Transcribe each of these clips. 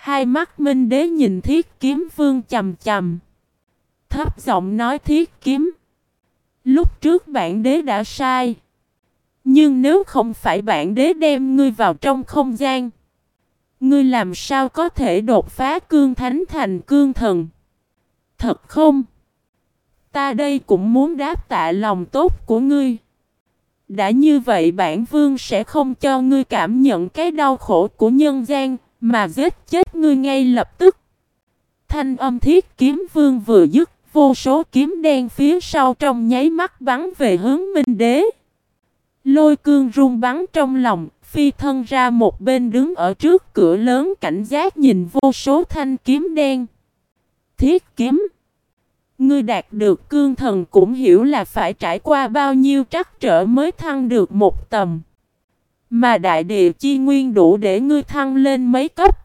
Hai mắt Minh Đế nhìn Thiết Kiếm Vương chầm chầm. Thấp giọng nói Thiết Kiếm. Lúc trước bản đế đã sai. Nhưng nếu không phải bản đế đem ngươi vào trong không gian. Ngươi làm sao có thể đột phá cương thánh thành cương thần? Thật không? Ta đây cũng muốn đáp tạ lòng tốt của ngươi. Đã như vậy bản vương sẽ không cho ngươi cảm nhận cái đau khổ của nhân gian, mà giết chết ngươi ngay lập tức. Thanh âm thiết kiếm vương vừa dứt, vô số kiếm đen phía sau trong nháy mắt bắn về hướng minh đế. Lôi cương run bắn trong lòng, phi thân ra một bên đứng ở trước cửa lớn cảnh giác nhìn vô số thanh kiếm đen. Thiết kiếm Ngươi đạt được cương thần cũng hiểu là phải trải qua bao nhiêu trắc trở mới thăng được một tầm. Mà đại địa chi nguyên đủ để ngươi thăng lên mấy cấp.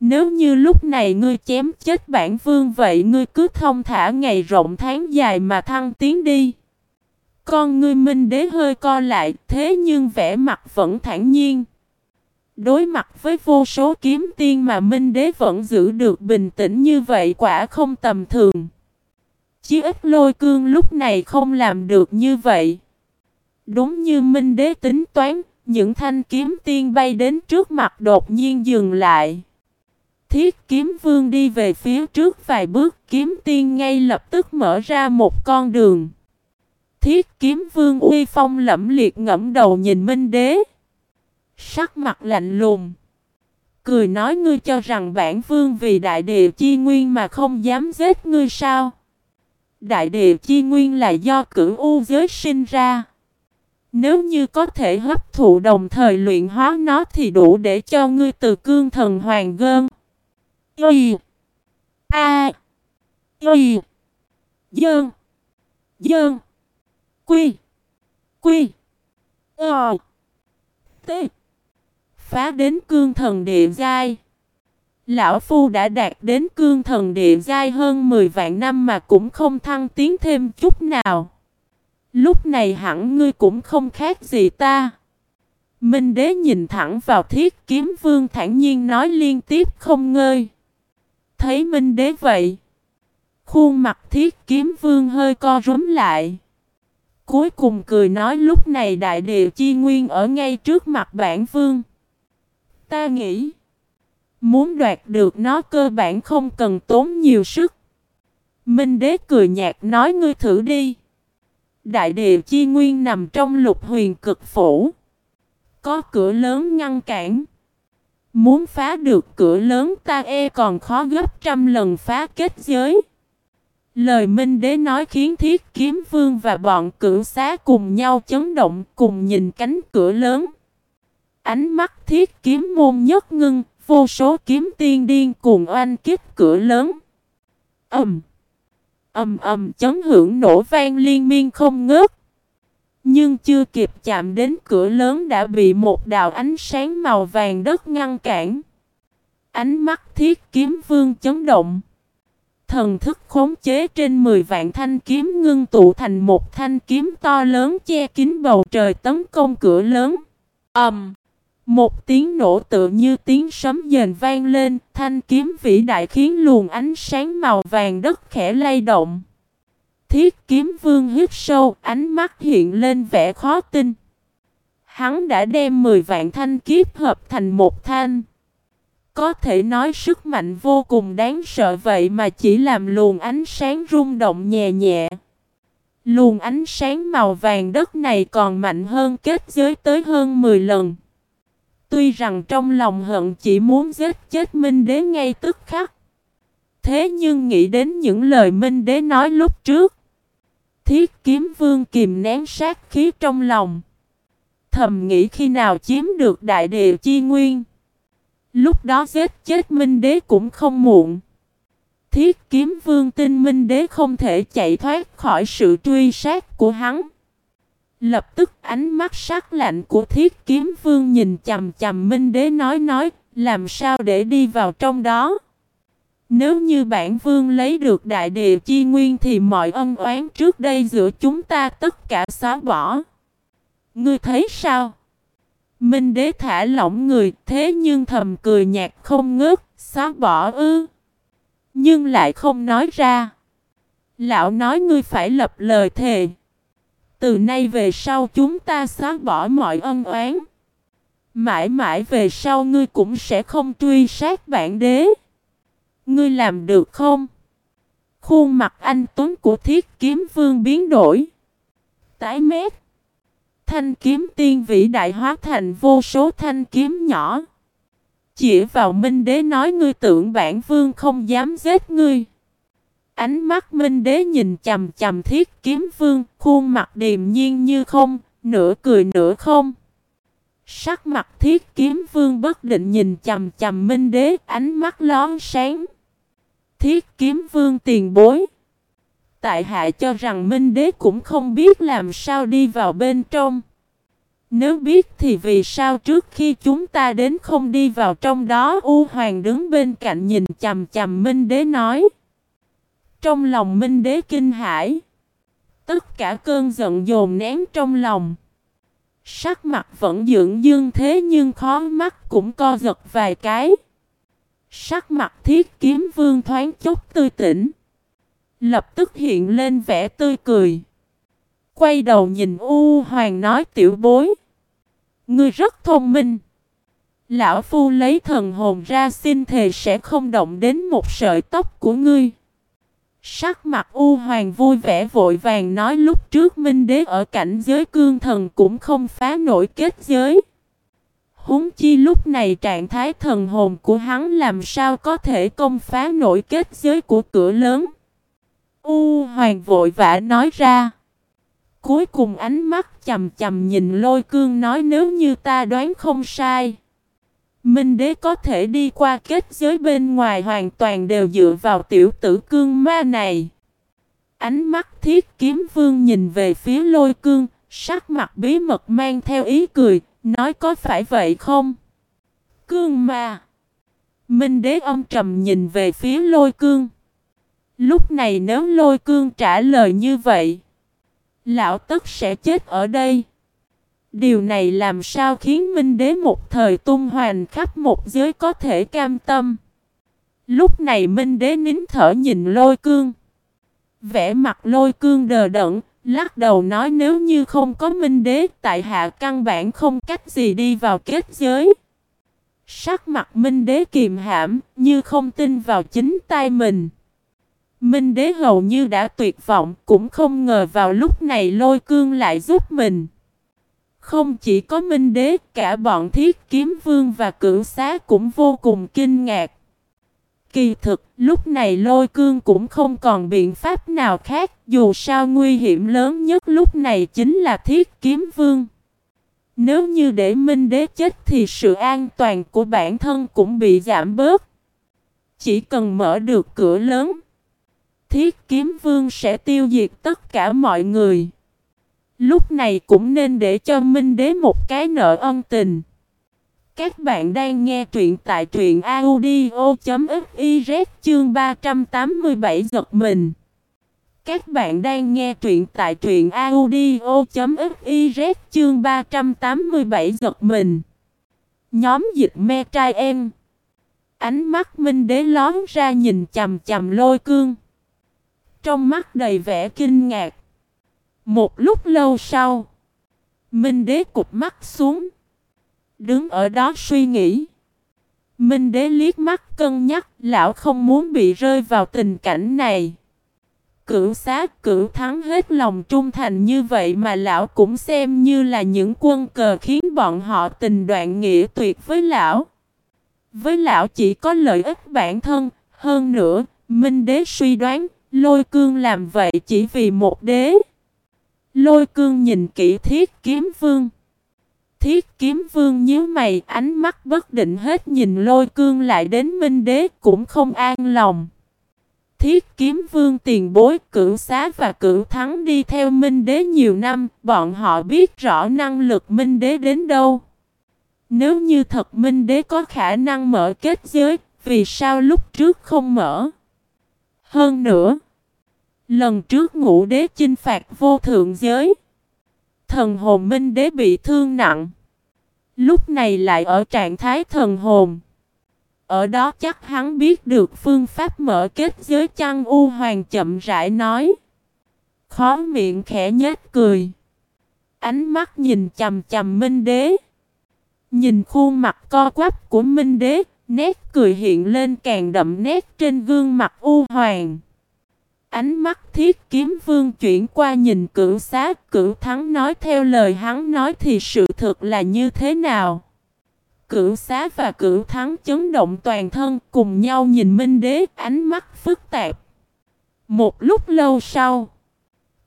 Nếu như lúc này ngươi chém chết bản vương vậy ngươi cứ thông thả ngày rộng tháng dài mà thăng tiến đi. Con ngươi minh đế hơi co lại thế nhưng vẻ mặt vẫn thản nhiên. Đối mặt với vô số kiếm tiên mà minh đế vẫn giữ được bình tĩnh như vậy quả không tầm thường. Chí ít lôi cương lúc này không làm được như vậy. Đúng như minh đế tính toán, những thanh kiếm tiên bay đến trước mặt đột nhiên dừng lại. Thiết kiếm vương đi về phía trước vài bước, kiếm tiên ngay lập tức mở ra một con đường. Thiết kiếm vương uy phong lẫm liệt ngẫm đầu nhìn minh đế. Sắc mặt lạnh lùng. Cười nói ngươi cho rằng bản vương vì đại địa chi nguyên mà không dám giết ngươi sao. Đại địa chi nguyên là do cửu u giới sinh ra. Nếu như có thể hấp thụ đồng thời luyện hóa nó thì đủ để cho ngươi từ cương thần hoàng gơn. Y. A. Y. Dơn. Dơn. Quy. Quy. Ờ. T. Phá đến cương thần địa giai. Lão Phu đã đạt đến cương thần địa giai hơn 10 vạn năm mà cũng không thăng tiến thêm chút nào. Lúc này hẳn ngươi cũng không khác gì ta. Minh đế nhìn thẳng vào thiết kiếm vương thản nhiên nói liên tiếp không ngơi. Thấy Minh đế vậy. Khuôn mặt thiết kiếm vương hơi co rúm lại. Cuối cùng cười nói lúc này đại địa chi nguyên ở ngay trước mặt bản vương. Ta nghĩ. Muốn đoạt được nó cơ bản không cần tốn nhiều sức. Minh đế cười nhạt nói ngươi thử đi. Đại địa chi nguyên nằm trong lục huyền cực phủ. Có cửa lớn ngăn cản. Muốn phá được cửa lớn ta e còn khó gấp trăm lần phá kết giới. Lời Minh Đế nói khiến Thiết Kiếm Vương và bọn cửu xá cùng nhau chấn động cùng nhìn cánh cửa lớn. Ánh mắt Thiết Kiếm môn nhất ngưng, vô số kiếm tiên điên cùng oanh kích cửa lớn. Ầm! Ầm ầm chấn hưởng nổ vang liên miên không ngớt. Nhưng chưa kịp chạm đến cửa lớn đã bị một đạo ánh sáng màu vàng đất ngăn cản. Ánh mắt thiết kiếm vương chấn động. Thần thức khống chế trên 10 vạn thanh kiếm ngưng tụ thành một thanh kiếm to lớn che kín bầu trời tấn công cửa lớn. ầm, um, một tiếng nổ tự như tiếng sấm dền vang lên, thanh kiếm vĩ đại khiến luồng ánh sáng màu vàng đất khẽ lay động. Thiết kiếm vương hít sâu, ánh mắt hiện lên vẻ khó tin. Hắn đã đem 10 vạn thanh kiếp hợp thành một thanh. Có thể nói sức mạnh vô cùng đáng sợ vậy mà chỉ làm luồng ánh sáng rung động nhẹ nhẹ. Luồng ánh sáng màu vàng đất này còn mạnh hơn kết giới tới hơn 10 lần. Tuy rằng trong lòng hận chỉ muốn giết chết Minh Đế ngay tức khắc. Thế nhưng nghĩ đến những lời Minh Đế nói lúc trước. Thiết kiếm vương kìm nén sát khí trong lòng. Thầm nghĩ khi nào chiếm được đại địa chi nguyên. Lúc đó giết chết Minh Đế cũng không muộn. Thiết kiếm vương tin Minh Đế không thể chạy thoát khỏi sự truy sát của hắn. Lập tức ánh mắt sắc lạnh của thiết kiếm vương nhìn chầm chầm Minh Đế nói nói, làm sao để đi vào trong đó. Nếu như bản vương lấy được đại địa chi nguyên thì mọi ân oán trước đây giữa chúng ta tất cả xóa bỏ. Ngươi thấy sao? Minh đế thả lỏng người, thế nhưng thầm cười nhạt không ngớt, xóa bỏ ư. Nhưng lại không nói ra. Lão nói ngươi phải lập lời thề. Từ nay về sau chúng ta xóa bỏ mọi ân oán. Mãi mãi về sau ngươi cũng sẽ không truy sát bản đế. Ngươi làm được không? Khuôn mặt anh Tuấn của thiết kiếm vương biến đổi. Tái mét. Thanh kiếm tiên vĩ đại hóa thành vô số thanh kiếm nhỏ. Chỉ vào Minh Đế nói ngươi tưởng bản vương không dám giết ngươi. Ánh mắt Minh Đế nhìn chầm chầm thiết kiếm vương, khuôn mặt điềm nhiên như không, nửa cười nửa không. Sắc mặt thiết kiếm vương bất định nhìn chầm chầm Minh Đế, ánh mắt lón sáng. Thiết kiếm vương tiền bối. Tại hạ cho rằng Minh Đế cũng không biết làm sao đi vào bên trong. Nếu biết thì vì sao trước khi chúng ta đến không đi vào trong đó U Hoàng đứng bên cạnh nhìn chầm chầm Minh Đế nói. Trong lòng Minh Đế kinh hãi. Tất cả cơn giận dồn nén trong lòng. Sắc mặt vẫn dưỡng dương thế nhưng khó mắt cũng co giật vài cái. Sắc mặt thiết kiếm vương thoáng chốc tươi tỉnh. Lập tức hiện lên vẻ tươi cười. Quay đầu nhìn U Hoàng nói tiểu bối. Ngươi rất thông minh. Lão Phu lấy thần hồn ra xin thề sẽ không động đến một sợi tóc của ngươi. Sắc mặt U Hoàng vui vẻ vội vàng nói lúc trước Minh Đế ở cảnh giới cương thần cũng không phá nổi kết giới. Húng chi lúc này trạng thái thần hồn của hắn làm sao có thể công phá nổi kết giới của cửa lớn. U Hoàng vội vã nói ra. Cuối cùng ánh mắt chầm chầm nhìn lôi cương nói nếu như ta đoán không sai. Minh đế có thể đi qua kết giới bên ngoài hoàn toàn đều dựa vào tiểu tử cương ma này. Ánh mắt thiết kiếm vương nhìn về phía lôi cương, sắc mặt bí mật mang theo ý cười, nói có phải vậy không? Cương ma. Minh đế ông trầm nhìn về phía lôi cương. Lúc này nếu lôi cương trả lời như vậy, lão tất sẽ chết ở đây. Điều này làm sao khiến Minh Đế một thời tung hoành khắp một giới có thể cam tâm. Lúc này Minh Đế nín thở nhìn lôi cương. Vẽ mặt lôi cương đờ đẫn, lắc đầu nói nếu như không có Minh Đế tại hạ căn bản không cách gì đi vào kết giới. Sắc mặt Minh Đế kiềm hãm như không tin vào chính tay mình. Minh Đế hầu như đã tuyệt vọng cũng không ngờ vào lúc này lôi cương lại giúp mình. Không chỉ có Minh Đế, cả bọn Thiết Kiếm Vương và Cửu Xá cũng vô cùng kinh ngạc. Kỳ thực, lúc này lôi cương cũng không còn biện pháp nào khác, dù sao nguy hiểm lớn nhất lúc này chính là Thiết Kiếm Vương. Nếu như để Minh Đế chết thì sự an toàn của bản thân cũng bị giảm bớt. Chỉ cần mở được cửa lớn, Thiết Kiếm Vương sẽ tiêu diệt tất cả mọi người. Lúc này cũng nên để cho Minh Đế một cái nợ ân tình. Các bạn đang nghe truyện tại truyện audio.fiz chương 387 giật mình. Các bạn đang nghe truyện tại truyện audio.fiz chương 387 giật mình. Nhóm dịch me trai em. Ánh mắt Minh Đế lón ra nhìn chầm chầm lôi cương. Trong mắt đầy vẻ kinh ngạc. Một lúc lâu sau, Minh đế cụp mắt xuống. Đứng ở đó suy nghĩ. Minh đế liếc mắt cân nhắc, lão không muốn bị rơi vào tình cảnh này. Cửu sát cửu thắng hết lòng trung thành như vậy mà lão cũng xem như là những quân cờ khiến bọn họ tình đoạn nghĩa tuyệt với lão. Với lão chỉ có lợi ích bản thân, hơn nữa, Minh đế suy đoán, lôi cương làm vậy chỉ vì một đế. Lôi cương nhìn kỹ thiết kiếm vương. Thiết kiếm vương nhíu mày ánh mắt bất định hết nhìn lôi cương lại đến minh đế cũng không an lòng. Thiết kiếm vương tiền bối cửu xá và cửu thắng đi theo minh đế nhiều năm, bọn họ biết rõ năng lực minh đế đến đâu. Nếu như thật minh đế có khả năng mở kết giới, vì sao lúc trước không mở? Hơn nữa, Lần trước ngũ đế chinh phạt vô thượng giới. Thần hồn minh đế bị thương nặng. Lúc này lại ở trạng thái thần hồn. Ở đó chắc hắn biết được phương pháp mở kết giới chăng U Hoàng chậm rãi nói. Khó miệng khẽ nhếch cười. Ánh mắt nhìn chầm chầm Minh Đế. Nhìn khuôn mặt co quắp của Minh Đế, nét cười hiện lên càng đậm nét trên gương mặt U Hoàng. Ánh mắt thiết kiếm vương chuyển qua nhìn cửu xá, cửu thắng nói theo lời hắn nói thì sự thật là như thế nào. Cửu xá và cửu thắng chấn động toàn thân cùng nhau nhìn Minh Đế ánh mắt phức tạp. Một lúc lâu sau,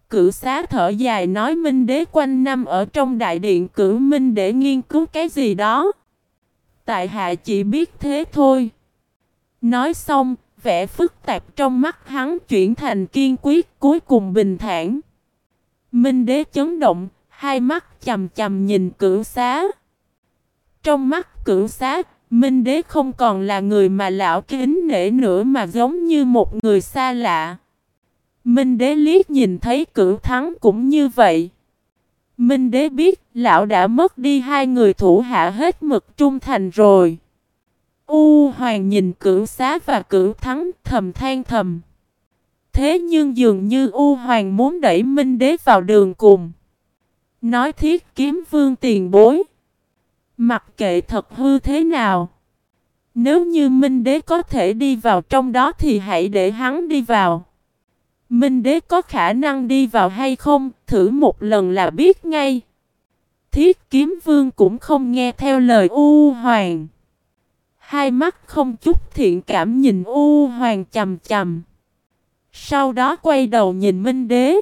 cửu xá thở dài nói Minh Đế quanh năm ở trong đại điện cửu Minh để nghiên cứu cái gì đó. Tại hạ chỉ biết thế thôi. Nói xong, vẻ phức tạp trong mắt hắn chuyển thành kiên quyết cuối cùng bình thản. Minh Đế chấn động, hai mắt chầm chầm nhìn cửu xá. Trong mắt cửu xá, Minh Đế không còn là người mà lão kính nể nữa mà giống như một người xa lạ. Minh Đế liếc nhìn thấy cửu thắng cũng như vậy. Minh Đế biết lão đã mất đi hai người thủ hạ hết mực trung thành rồi. U Hoàng nhìn cửu xá và cửu thắng thầm than thầm. Thế nhưng dường như U Hoàng muốn đẩy Minh Đế vào đường cùng. Nói thiết kiếm vương tiền bối. Mặc kệ thật hư thế nào. Nếu như Minh Đế có thể đi vào trong đó thì hãy để hắn đi vào. Minh Đế có khả năng đi vào hay không, thử một lần là biết ngay. Thiết kiếm vương cũng không nghe theo lời U Hoàng. Hai mắt không chút thiện cảm nhìn U Hoàng chầm chầm. Sau đó quay đầu nhìn Minh Đế.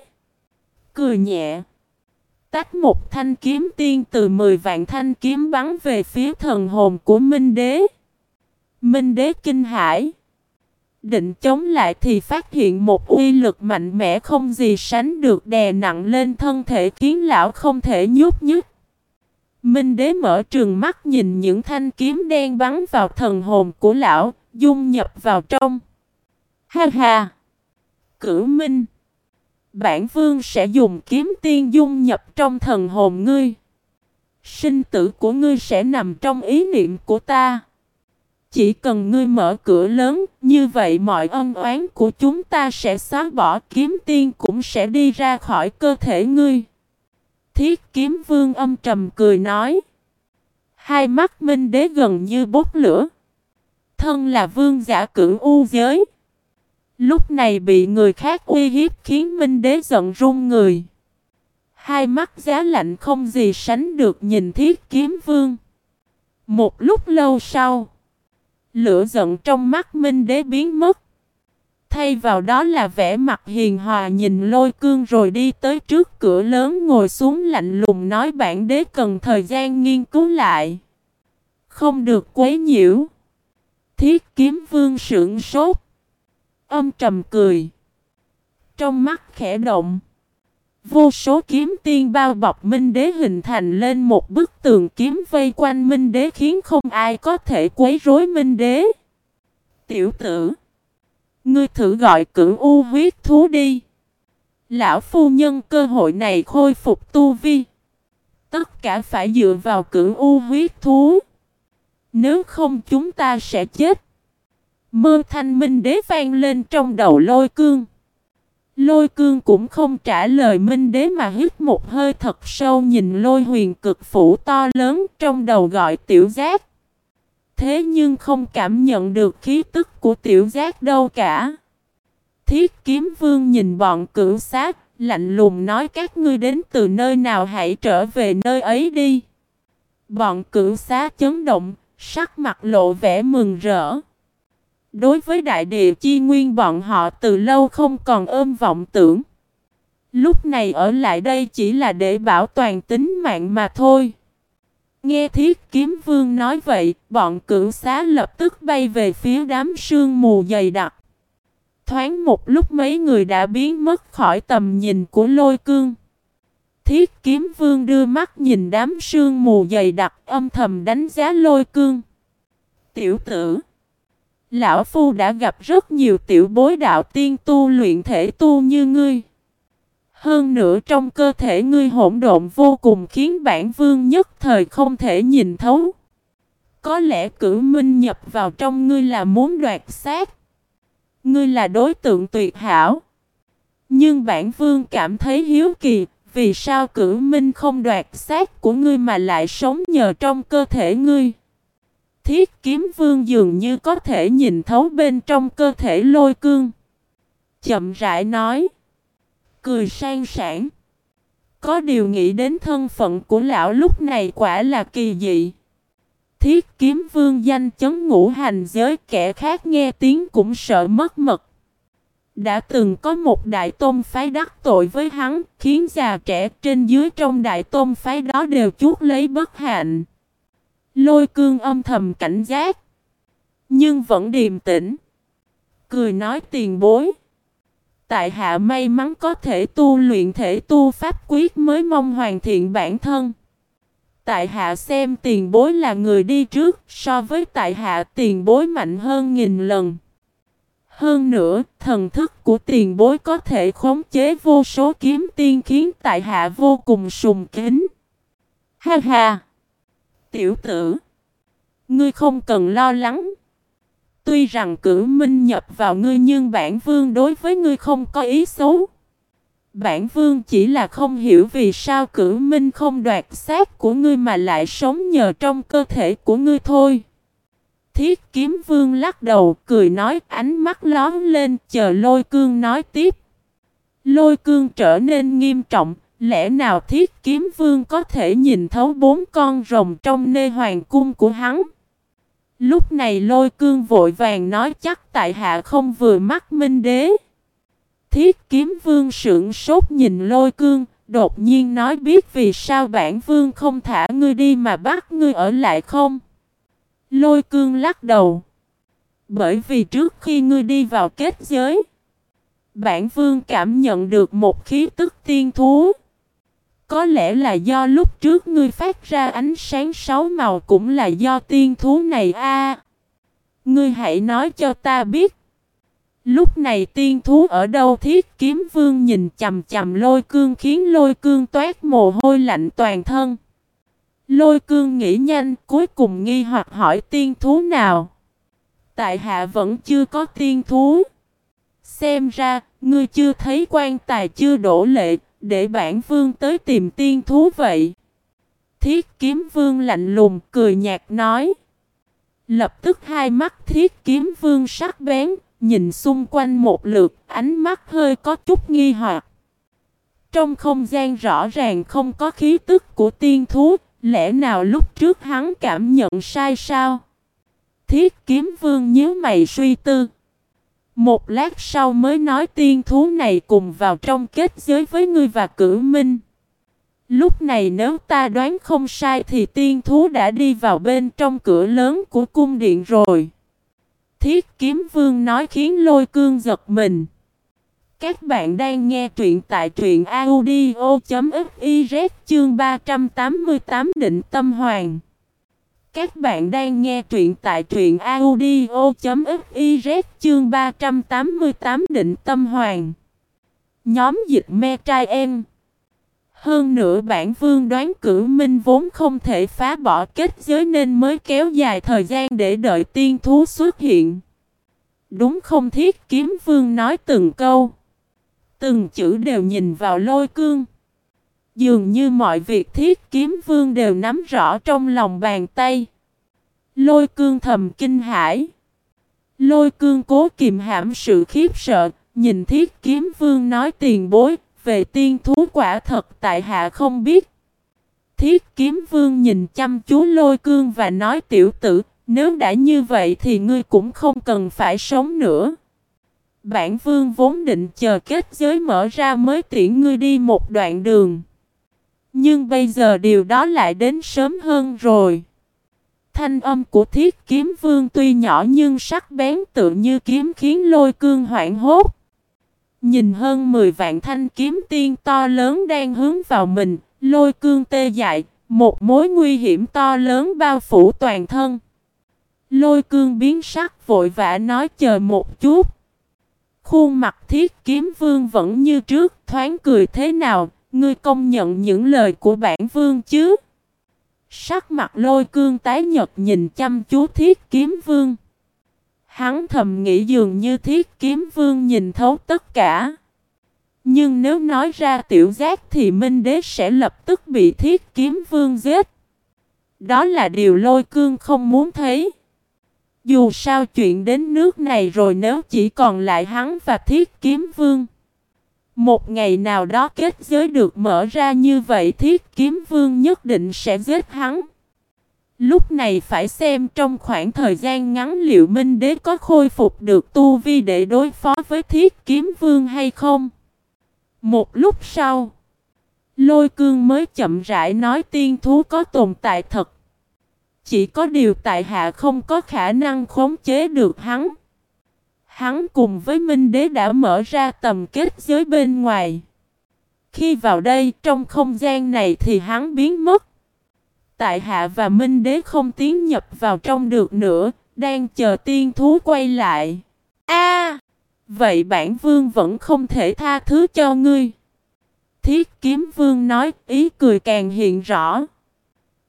Cười nhẹ. Tách một thanh kiếm tiên từ 10 vạn thanh kiếm bắn về phía thần hồn của Minh Đế. Minh Đế kinh hãi. Định chống lại thì phát hiện một uy lực mạnh mẽ không gì sánh được đè nặng lên thân thể kiến lão không thể nhúc nhích. Minh đế mở trường mắt nhìn những thanh kiếm đen bắn vào thần hồn của lão, dung nhập vào trong. Ha ha! Cửu Minh! Bản vương sẽ dùng kiếm tiên dung nhập trong thần hồn ngươi. Sinh tử của ngươi sẽ nằm trong ý niệm của ta. Chỉ cần ngươi mở cửa lớn, như vậy mọi ân oán của chúng ta sẽ xóa bỏ kiếm tiên cũng sẽ đi ra khỏi cơ thể ngươi. Thiết kiếm vương âm trầm cười nói. Hai mắt minh đế gần như bốc lửa. Thân là vương giả cửu u giới. Lúc này bị người khác uy hiếp khiến minh đế giận run người. Hai mắt giá lạnh không gì sánh được nhìn thiết kiếm vương. Một lúc lâu sau. Lửa giận trong mắt minh đế biến mất. Thay vào đó là vẻ mặt hiền hòa nhìn lôi cương rồi đi tới trước cửa lớn ngồi xuống lạnh lùng nói bản đế cần thời gian nghiên cứu lại. Không được quấy nhiễu. Thiết kiếm vương sưởng sốt. Âm trầm cười. Trong mắt khẽ động. Vô số kiếm tiên bao bọc Minh Đế hình thành lên một bức tường kiếm vây quanh Minh Đế khiến không ai có thể quấy rối Minh Đế. Tiểu tử. Ngươi thử gọi cửu u huyết thú đi. Lão phu nhân cơ hội này khôi phục tu vi. Tất cả phải dựa vào cửu u huyết thú. Nếu không chúng ta sẽ chết. Mơ thanh minh đế vang lên trong đầu lôi cương. Lôi cương cũng không trả lời minh đế mà hít một hơi thật sâu nhìn lôi huyền cực phủ to lớn trong đầu gọi tiểu giác. Thế nhưng không cảm nhận được khí tức của tiểu giác đâu cả. Thiết kiếm vương nhìn bọn cửu sát, lạnh lùng nói các ngươi đến từ nơi nào hãy trở về nơi ấy đi. Bọn cửu xá chấn động, sắc mặt lộ vẻ mừng rỡ. Đối với đại địa chi nguyên bọn họ từ lâu không còn ôm vọng tưởng. Lúc này ở lại đây chỉ là để bảo toàn tính mạng mà thôi. Nghe thiết kiếm vương nói vậy, bọn cửu xá lập tức bay về phía đám sương mù dày đặc. Thoáng một lúc mấy người đã biến mất khỏi tầm nhìn của lôi cương. Thiết kiếm vương đưa mắt nhìn đám sương mù dày đặc âm thầm đánh giá lôi cương. Tiểu tử Lão Phu đã gặp rất nhiều tiểu bối đạo tiên tu luyện thể tu như ngươi. Hơn nữa trong cơ thể ngươi hỗn độn vô cùng khiến bản vương nhất thời không thể nhìn thấu. Có lẽ cử minh nhập vào trong ngươi là muốn đoạt xác. Ngươi là đối tượng tuyệt hảo. Nhưng bản vương cảm thấy hiếu kỳ, vì sao cử minh không đoạt xác của ngươi mà lại sống nhờ trong cơ thể ngươi. Thiết kiếm vương dường như có thể nhìn thấu bên trong cơ thể lôi cương. Chậm rãi nói. Cười sang sảng. Có điều nghĩ đến thân phận của lão lúc này quả là kỳ dị. Thiết kiếm vương danh chấn ngũ hành giới kẻ khác nghe tiếng cũng sợ mất mật. Đã từng có một đại tôn phái đắc tội với hắn, khiến già trẻ trên dưới trong đại tôn phái đó đều chuốt lấy bất hạnh. Lôi cương âm thầm cảnh giác, nhưng vẫn điềm tĩnh. Cười nói tiền bối. Tại hạ may mắn có thể tu luyện thể tu pháp quyết mới mong hoàn thiện bản thân. Tại hạ xem tiền bối là người đi trước, so với tại hạ tiền bối mạnh hơn nghìn lần. Hơn nữa, thần thức của tiền bối có thể khống chế vô số kiếm tiên khiến tại hạ vô cùng sùng kính. Ha ha! Tiểu tử! Ngươi không cần lo lắng. Tuy rằng cử minh nhập vào ngươi nhưng bản vương đối với ngươi không có ý xấu. Bản vương chỉ là không hiểu vì sao cử minh không đoạt xác của ngươi mà lại sống nhờ trong cơ thể của ngươi thôi. Thiết kiếm vương lắc đầu cười nói ánh mắt lón lên chờ lôi cương nói tiếp. Lôi cương trở nên nghiêm trọng, lẽ nào thiết kiếm vương có thể nhìn thấu bốn con rồng trong nê hoàng cung của hắn? Lúc này lôi cương vội vàng nói chắc tại hạ không vừa mắt minh đế. Thiết kiếm vương sững sốt nhìn lôi cương, đột nhiên nói biết vì sao bản vương không thả ngươi đi mà bắt ngươi ở lại không? Lôi cương lắc đầu. Bởi vì trước khi ngươi đi vào kết giới, bản vương cảm nhận được một khí tức tiên thú. Có lẽ là do lúc trước ngươi phát ra ánh sáng sáu màu cũng là do tiên thú này a. ngươi hãy nói cho ta biết. Lúc này tiên thú ở đâu thiết kiếm vương nhìn chầm chầm lôi cương khiến lôi cương toát mồ hôi lạnh toàn thân. Lôi cương nghĩ nhanh cuối cùng nghi hoặc hỏi tiên thú nào. Tại hạ vẫn chưa có tiên thú. Xem ra, ngươi chưa thấy quan tài chưa đổ lệ, để bản vương tới tìm tiên thú vậy. Thiết kiếm vương lạnh lùng cười nhạt nói. Lập tức hai mắt thiết kiếm vương sắc bén, nhìn xung quanh một lượt, ánh mắt hơi có chút nghi hoặc. Trong không gian rõ ràng không có khí tức của tiên thú, lẽ nào lúc trước hắn cảm nhận sai sao? Thiết kiếm vương nhớ mày suy tư. Một lát sau mới nói tiên thú này cùng vào trong kết giới với ngươi và cử minh. Lúc này nếu ta đoán không sai thì tiên thú đã đi vào bên trong cửa lớn của cung điện rồi. Thiết kiếm vương nói khiến lôi cương giật mình. Các bạn đang nghe truyện tại truyện audio.fiz chương 388 định tâm hoàng. Các bạn đang nghe truyện tại truyện audio.fiz chương 388 định tâm hoàng. Nhóm dịch me trai em. Hơn nữa bản vương đoán cử minh vốn không thể phá bỏ kết giới nên mới kéo dài thời gian để đợi tiên thú xuất hiện. Đúng không thiết kiếm vương nói từng câu. Từng chữ đều nhìn vào lôi cương. Dường như mọi việc thiết kiếm vương đều nắm rõ trong lòng bàn tay. Lôi cương thầm kinh hãi. Lôi cương cố kìm hãm sự khiếp sợ, nhìn thiết kiếm vương nói tiền bối, về tiên thú quả thật tại hạ không biết. Thiết kiếm vương nhìn chăm chú lôi cương và nói tiểu tử, nếu đã như vậy thì ngươi cũng không cần phải sống nữa. Bản vương vốn định chờ kết giới mở ra mới tiễn ngươi đi một đoạn đường. Nhưng bây giờ điều đó lại đến sớm hơn rồi. Thanh âm của thiết kiếm vương tuy nhỏ nhưng sắc bén tự như kiếm khiến lôi cương hoảng hốt. Nhìn hơn 10 vạn thanh kiếm tiên to lớn đang hướng vào mình, lôi cương tê dại, một mối nguy hiểm to lớn bao phủ toàn thân. Lôi cương biến sắc vội vã nói chờ một chút. Khuôn mặt thiết kiếm vương vẫn như trước, thoáng cười thế nào, ngươi công nhận những lời của bản vương chứ? Sắc mặt lôi cương tái nhật nhìn chăm chú thiết kiếm vương. Hắn thầm nghĩ dường như thiết kiếm vương nhìn thấu tất cả. Nhưng nếu nói ra tiểu giác thì Minh Đế sẽ lập tức bị thiết kiếm vương giết. Đó là điều lôi cương không muốn thấy. Dù sao chuyện đến nước này rồi nếu chỉ còn lại hắn và thiết kiếm vương. Một ngày nào đó kết giới được mở ra như vậy thiết kiếm vương nhất định sẽ giết hắn. Lúc này phải xem trong khoảng thời gian ngắn liệu Minh Đế có khôi phục được tu vi để đối phó với thiết kiếm vương hay không. Một lúc sau, lôi cương mới chậm rãi nói tiên thú có tồn tại thật. Chỉ có điều tại hạ không có khả năng khống chế được hắn. Hắn cùng với Minh Đế đã mở ra tầm kết giới bên ngoài. Khi vào đây trong không gian này thì hắn biến mất. Tại hạ và Minh Đế không tiến nhập vào trong được nữa, đang chờ tiên thú quay lại. A, vậy bản vương vẫn không thể tha thứ cho ngươi. Thiết kiếm vương nói, ý cười càng hiện rõ.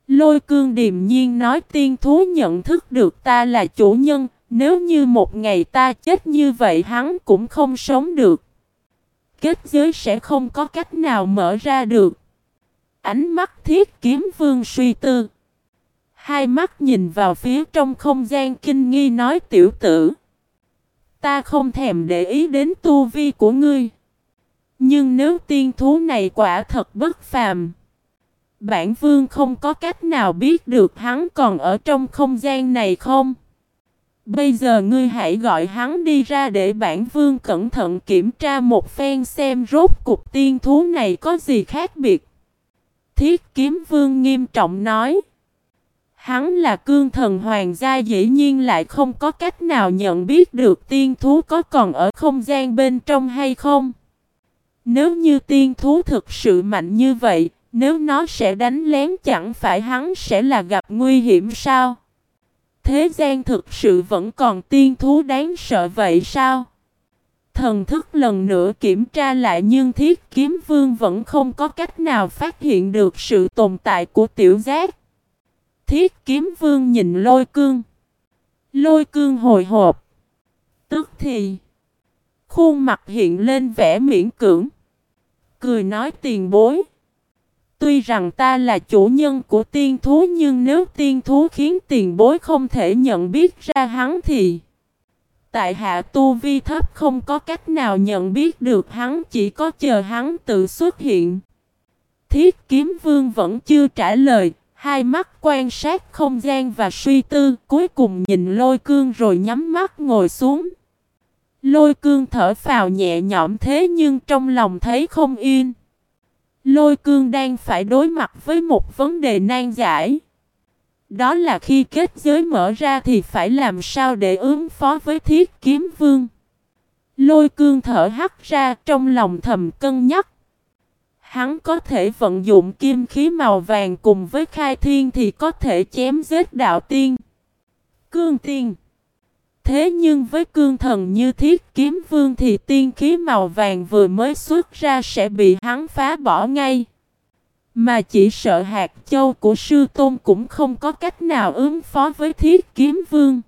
Lôi cương điềm nhiên nói tiên thú nhận thức được ta là chủ nhân, nếu như một ngày ta chết như vậy hắn cũng không sống được. Kết giới sẽ không có cách nào mở ra được. Ánh mắt thiết kiếm vương suy tư. Hai mắt nhìn vào phía trong không gian kinh nghi nói tiểu tử. Ta không thèm để ý đến tu vi của ngươi. Nhưng nếu tiên thú này quả thật bất phàm. Bản vương không có cách nào biết được hắn còn ở trong không gian này không? Bây giờ ngươi hãy gọi hắn đi ra để bản vương cẩn thận kiểm tra một phen xem rốt cục tiên thú này có gì khác biệt. Thiết kiếm vương nghiêm trọng nói. Hắn là cương thần hoàng gia dĩ nhiên lại không có cách nào nhận biết được tiên thú có còn ở không gian bên trong hay không. Nếu như tiên thú thực sự mạnh như vậy, nếu nó sẽ đánh lén chẳng phải hắn sẽ là gặp nguy hiểm sao? Thế gian thực sự vẫn còn tiên thú đáng sợ vậy sao? Thần thức lần nữa kiểm tra lại nhưng thiết kiếm vương vẫn không có cách nào phát hiện được sự tồn tại của tiểu giác. Thiết kiếm vương nhìn lôi cương. Lôi cương hồi hộp. Tức thì. Khuôn mặt hiện lên vẻ miễn cưỡng. Cười nói tiền bối. Tuy rằng ta là chủ nhân của tiên thú nhưng nếu tiên thú khiến tiền bối không thể nhận biết ra hắn thì Tại hạ tu vi thấp không có cách nào nhận biết được hắn, chỉ có chờ hắn tự xuất hiện. Thiết kiếm vương vẫn chưa trả lời, Hai mắt quan sát không gian và suy tư, Cuối cùng nhìn lôi cương rồi nhắm mắt ngồi xuống. Lôi cương thở phào nhẹ nhõm thế nhưng trong lòng thấy không yên. Lôi cương đang phải đối mặt với một vấn đề nan giải. Đó là khi kết giới mở ra thì phải làm sao để ứng phó với thiết kiếm vương. Lôi cương thở hắt ra trong lòng thầm cân nhắc. Hắn có thể vận dụng kim khí màu vàng cùng với khai thiên thì có thể chém giết đạo tiên. Cương tiên. Thế nhưng với cương thần như thiết kiếm vương thì tiên khí màu vàng vừa mới xuất ra sẽ bị hắn phá bỏ ngay. Mà chỉ sợ hạt châu của sư tôn cũng không có cách nào ứng phó với thiết kiếm vương.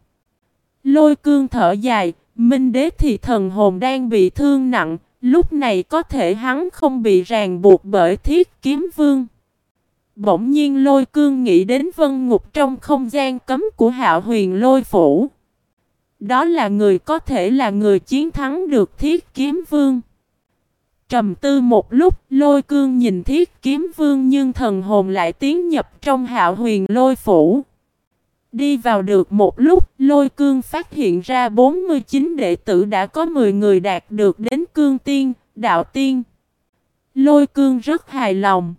Lôi cương thở dài, minh đế thì thần hồn đang bị thương nặng, lúc này có thể hắn không bị ràng buộc bởi thiết kiếm vương. Bỗng nhiên lôi cương nghĩ đến vân ngục trong không gian cấm của hạo huyền lôi phủ. Đó là người có thể là người chiến thắng được thiết kiếm vương. Trầm tư một lúc, lôi cương nhìn thiết kiếm vương nhưng thần hồn lại tiến nhập trong hạo huyền lôi phủ. Đi vào được một lúc, lôi cương phát hiện ra 49 đệ tử đã có 10 người đạt được đến cương tiên, đạo tiên. Lôi cương rất hài lòng.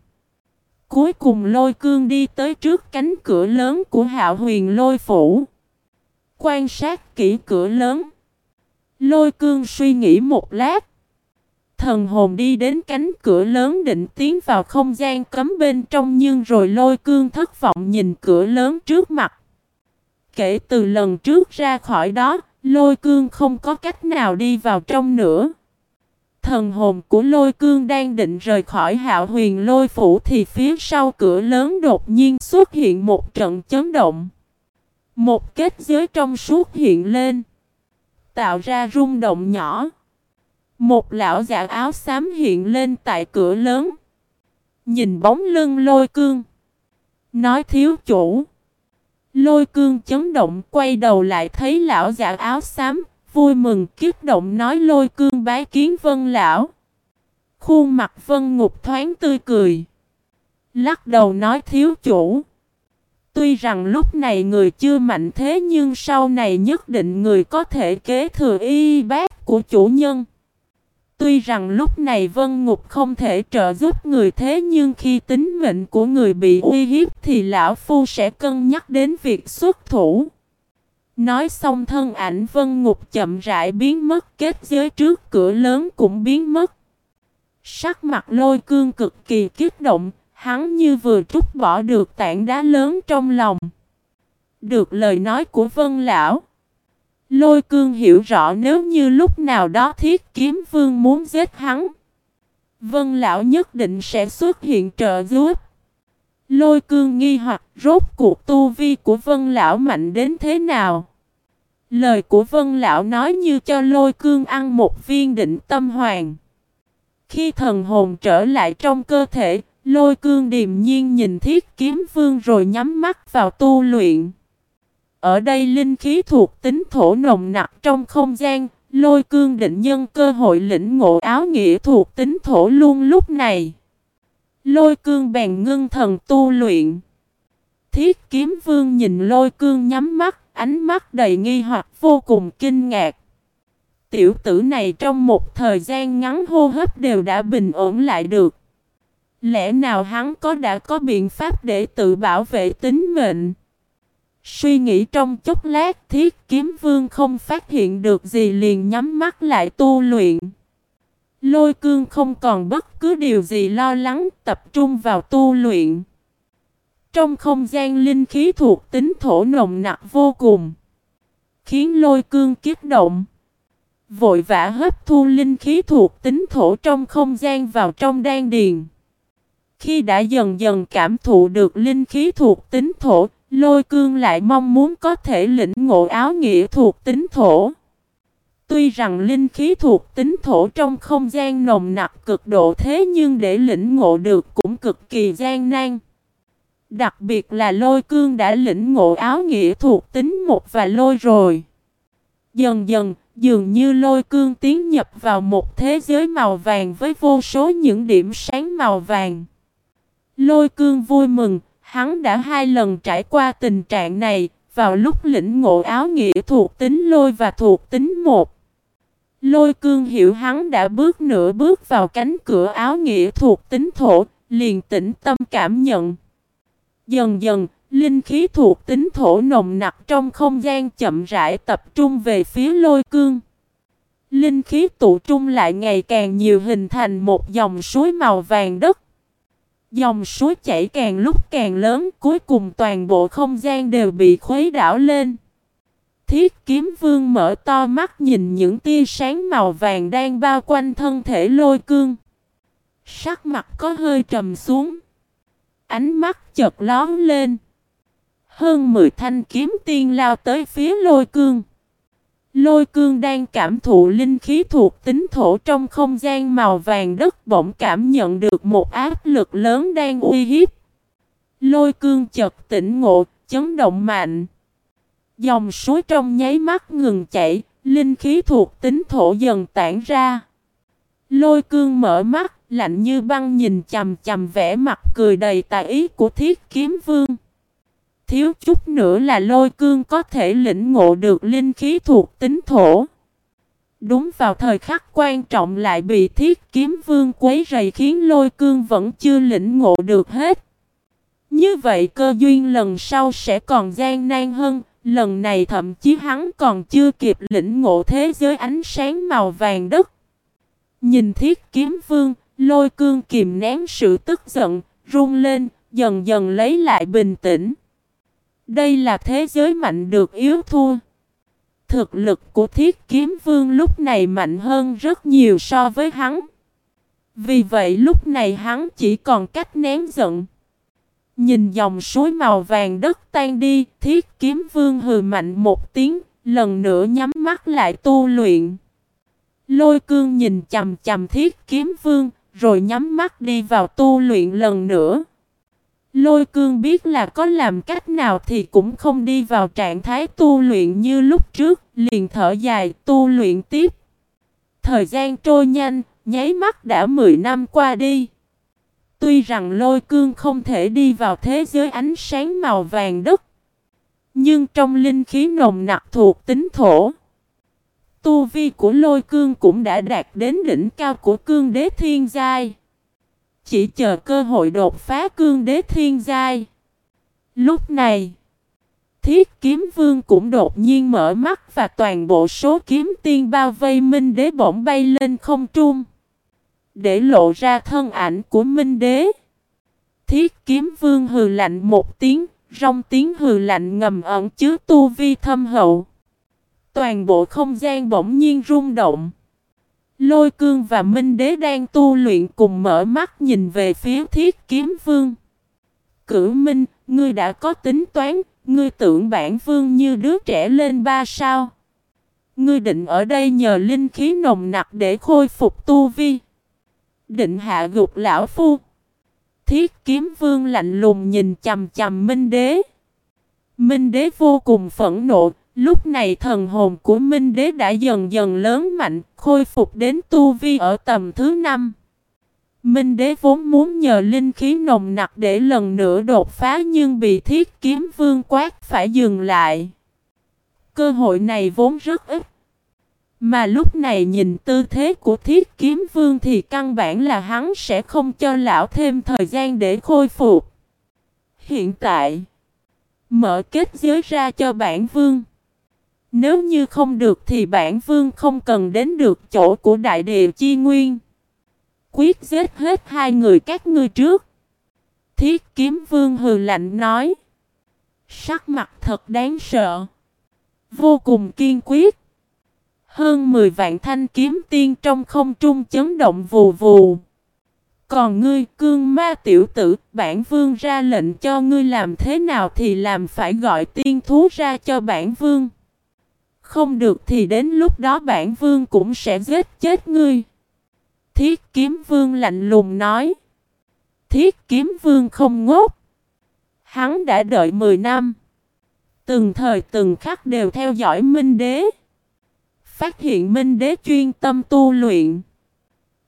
Cuối cùng lôi cương đi tới trước cánh cửa lớn của hạo huyền lôi phủ. Quan sát kỹ cửa lớn. Lôi cương suy nghĩ một lát. Thần hồn đi đến cánh cửa lớn định tiến vào không gian cấm bên trong nhưng rồi lôi cương thất vọng nhìn cửa lớn trước mặt. Kể từ lần trước ra khỏi đó, lôi cương không có cách nào đi vào trong nữa. Thần hồn của lôi cương đang định rời khỏi hạo huyền lôi phủ thì phía sau cửa lớn đột nhiên xuất hiện một trận chấn động. Một kết giới trong suốt hiện lên. Tạo ra rung động nhỏ. Một lão giả áo xám hiện lên tại cửa lớn. Nhìn bóng lưng lôi cương. Nói thiếu chủ. Lôi cương chấn động quay đầu lại thấy lão giả áo xám. Vui mừng kiếp động nói lôi cương bái kiến vân lão. Khuôn mặt vân ngục thoáng tươi cười. Lắc đầu nói thiếu chủ. Tuy rằng lúc này người chưa mạnh thế nhưng sau này nhất định người có thể kế thừa y bác của chủ nhân. Tuy rằng lúc này Vân Ngục không thể trợ giúp người thế nhưng khi tính mệnh của người bị uy hiếp thì Lão Phu sẽ cân nhắc đến việc xuất thủ. Nói xong thân ảnh Vân Ngục chậm rãi biến mất kết giới trước cửa lớn cũng biến mất. Sắc mặt lôi cương cực kỳ kích động, hắn như vừa trút bỏ được tảng đá lớn trong lòng. Được lời nói của Vân Lão. Lôi cương hiểu rõ nếu như lúc nào đó thiết kiếm vương muốn giết hắn. Vân lão nhất định sẽ xuất hiện trợ giúp. Lôi cương nghi hoặc rốt cuộc tu vi của vân lão mạnh đến thế nào. Lời của vân lão nói như cho lôi cương ăn một viên định tâm hoàng. Khi thần hồn trở lại trong cơ thể, lôi cương điềm nhiên nhìn thiết kiếm vương rồi nhắm mắt vào tu luyện. Ở đây linh khí thuộc tính thổ nồng nặc trong không gian, lôi cương định nhân cơ hội lĩnh ngộ áo nghĩa thuộc tính thổ luôn lúc này. Lôi cương bèn ngưng thần tu luyện. Thiết kiếm vương nhìn lôi cương nhắm mắt, ánh mắt đầy nghi hoặc vô cùng kinh ngạc. Tiểu tử này trong một thời gian ngắn hô hấp đều đã bình ổn lại được. Lẽ nào hắn có đã có biện pháp để tự bảo vệ tính mệnh? Suy nghĩ trong chốc lát, thiết kiếm vương không phát hiện được gì liền nhắm mắt lại tu luyện. Lôi cương không còn bất cứ điều gì lo lắng, tập trung vào tu luyện. Trong không gian linh khí thuộc tính thổ nồng nặc vô cùng. Khiến lôi cương kiết động. Vội vã hấp thu linh khí thuộc tính thổ trong không gian vào trong đan điền. Khi đã dần dần cảm thụ được linh khí thuộc tính thổ, Lôi cương lại mong muốn có thể lĩnh ngộ áo nghĩa thuộc tính thổ. Tuy rằng linh khí thuộc tính thổ trong không gian nồng nặc cực độ thế nhưng để lĩnh ngộ được cũng cực kỳ gian nan. Đặc biệt là lôi cương đã lĩnh ngộ áo nghĩa thuộc tính một và lôi rồi. Dần dần, dường như lôi cương tiến nhập vào một thế giới màu vàng với vô số những điểm sáng màu vàng. Lôi cương vui mừng, Hắn đã hai lần trải qua tình trạng này, vào lúc lĩnh ngộ áo nghĩa thuộc tính lôi và thuộc tính một. Lôi cương hiểu hắn đã bước nửa bước vào cánh cửa áo nghĩa thuộc tính thổ, liền tĩnh tâm cảm nhận. Dần dần, linh khí thuộc tính thổ nồng nặc trong không gian chậm rãi tập trung về phía lôi cương. Linh khí tụ trung lại ngày càng nhiều hình thành một dòng suối màu vàng đất. Dòng suối chảy càng lúc càng lớn, cuối cùng toàn bộ không gian đều bị khuấy đảo lên. Thiết kiếm vương mở to mắt nhìn những tia sáng màu vàng đang bao quanh thân thể lôi cương. Sắc mặt có hơi trầm xuống. Ánh mắt chợt lón lên. Hơn 10 thanh kiếm tiên lao tới phía lôi cương. Lôi cương đang cảm thụ linh khí thuộc tính thổ trong không gian màu vàng đất bỗng cảm nhận được một áp lực lớn đang uy hiếp. Lôi cương chợt tỉnh ngộ, chấn động mạnh. Dòng suối trong nháy mắt ngừng chảy, linh khí thuộc tính thổ dần tản ra. Lôi cương mở mắt, lạnh như băng nhìn chầm chầm vẻ mặt cười đầy tà ý của thiết kiếm vương thiếu chút nữa là lôi cương có thể lĩnh ngộ được linh khí thuộc tính thổ. Đúng vào thời khắc quan trọng lại bị thiết kiếm vương quấy rầy khiến lôi cương vẫn chưa lĩnh ngộ được hết. Như vậy cơ duyên lần sau sẽ còn gian nan hơn, lần này thậm chí hắn còn chưa kịp lĩnh ngộ thế giới ánh sáng màu vàng đất. Nhìn thiết kiếm vương, lôi cương kìm nén sự tức giận, run lên, dần dần lấy lại bình tĩnh. Đây là thế giới mạnh được yếu thua. Thực lực của thiết kiếm vương lúc này mạnh hơn rất nhiều so với hắn. Vì vậy lúc này hắn chỉ còn cách nén giận. Nhìn dòng suối màu vàng đất tan đi, thiết kiếm vương hừ mạnh một tiếng, lần nữa nhắm mắt lại tu luyện. Lôi cương nhìn chầm chầm thiết kiếm vương, rồi nhắm mắt đi vào tu luyện lần nữa. Lôi cương biết là có làm cách nào thì cũng không đi vào trạng thái tu luyện như lúc trước, liền thở dài tu luyện tiếp. Thời gian trôi nhanh, nháy mắt đã 10 năm qua đi. Tuy rằng lôi cương không thể đi vào thế giới ánh sáng màu vàng đất, nhưng trong linh khí nồng nặc thuộc tính thổ, tu vi của lôi cương cũng đã đạt đến đỉnh cao của cương đế thiên giai. Chỉ chờ cơ hội đột phá cương đế thiên giai. Lúc này, thiết kiếm vương cũng đột nhiên mở mắt và toàn bộ số kiếm tiên bao vây minh đế bỗng bay lên không trung. Để lộ ra thân ảnh của minh đế. Thiết kiếm vương hừ lạnh một tiếng, rong tiếng hừ lạnh ngầm ẩn chứa tu vi thâm hậu. Toàn bộ không gian bỗng nhiên rung động. Lôi cương và Minh Đế đang tu luyện cùng mở mắt nhìn về phía thiết kiếm vương. Cử Minh, ngươi đã có tính toán, ngươi tưởng bản vương như đứa trẻ lên ba sao. Ngươi định ở đây nhờ linh khí nồng nặc để khôi phục tu vi. Định hạ gục lão phu. Thiết kiếm vương lạnh lùng nhìn chầm chầm Minh Đế. Minh Đế vô cùng phẫn nộ, Lúc này thần hồn của Minh Đế đã dần dần lớn mạnh, khôi phục đến tu vi ở tầm thứ năm. Minh Đế vốn muốn nhờ linh khí nồng nặc để lần nữa đột phá nhưng bị thiết kiếm vương quát phải dừng lại. Cơ hội này vốn rất ít. Mà lúc này nhìn tư thế của thiết kiếm vương thì căn bản là hắn sẽ không cho lão thêm thời gian để khôi phục. Hiện tại, mở kết giới ra cho bản vương. Nếu như không được thì bản vương không cần đến được chỗ của đại địa chi nguyên. Quyết giết hết hai người các ngươi trước. Thiết kiếm vương hừ lạnh nói. Sắc mặt thật đáng sợ. Vô cùng kiên quyết. Hơn 10 vạn thanh kiếm tiên trong không trung chấn động vù vù. Còn ngươi cương ma tiểu tử, bản vương ra lệnh cho ngươi làm thế nào thì làm phải gọi tiên thú ra cho bản vương. Không được thì đến lúc đó bản vương cũng sẽ giết chết ngươi. Thiết kiếm vương lạnh lùng nói. Thiết kiếm vương không ngốc. Hắn đã đợi 10 năm. Từng thời từng khắc đều theo dõi Minh Đế. Phát hiện Minh Đế chuyên tâm tu luyện.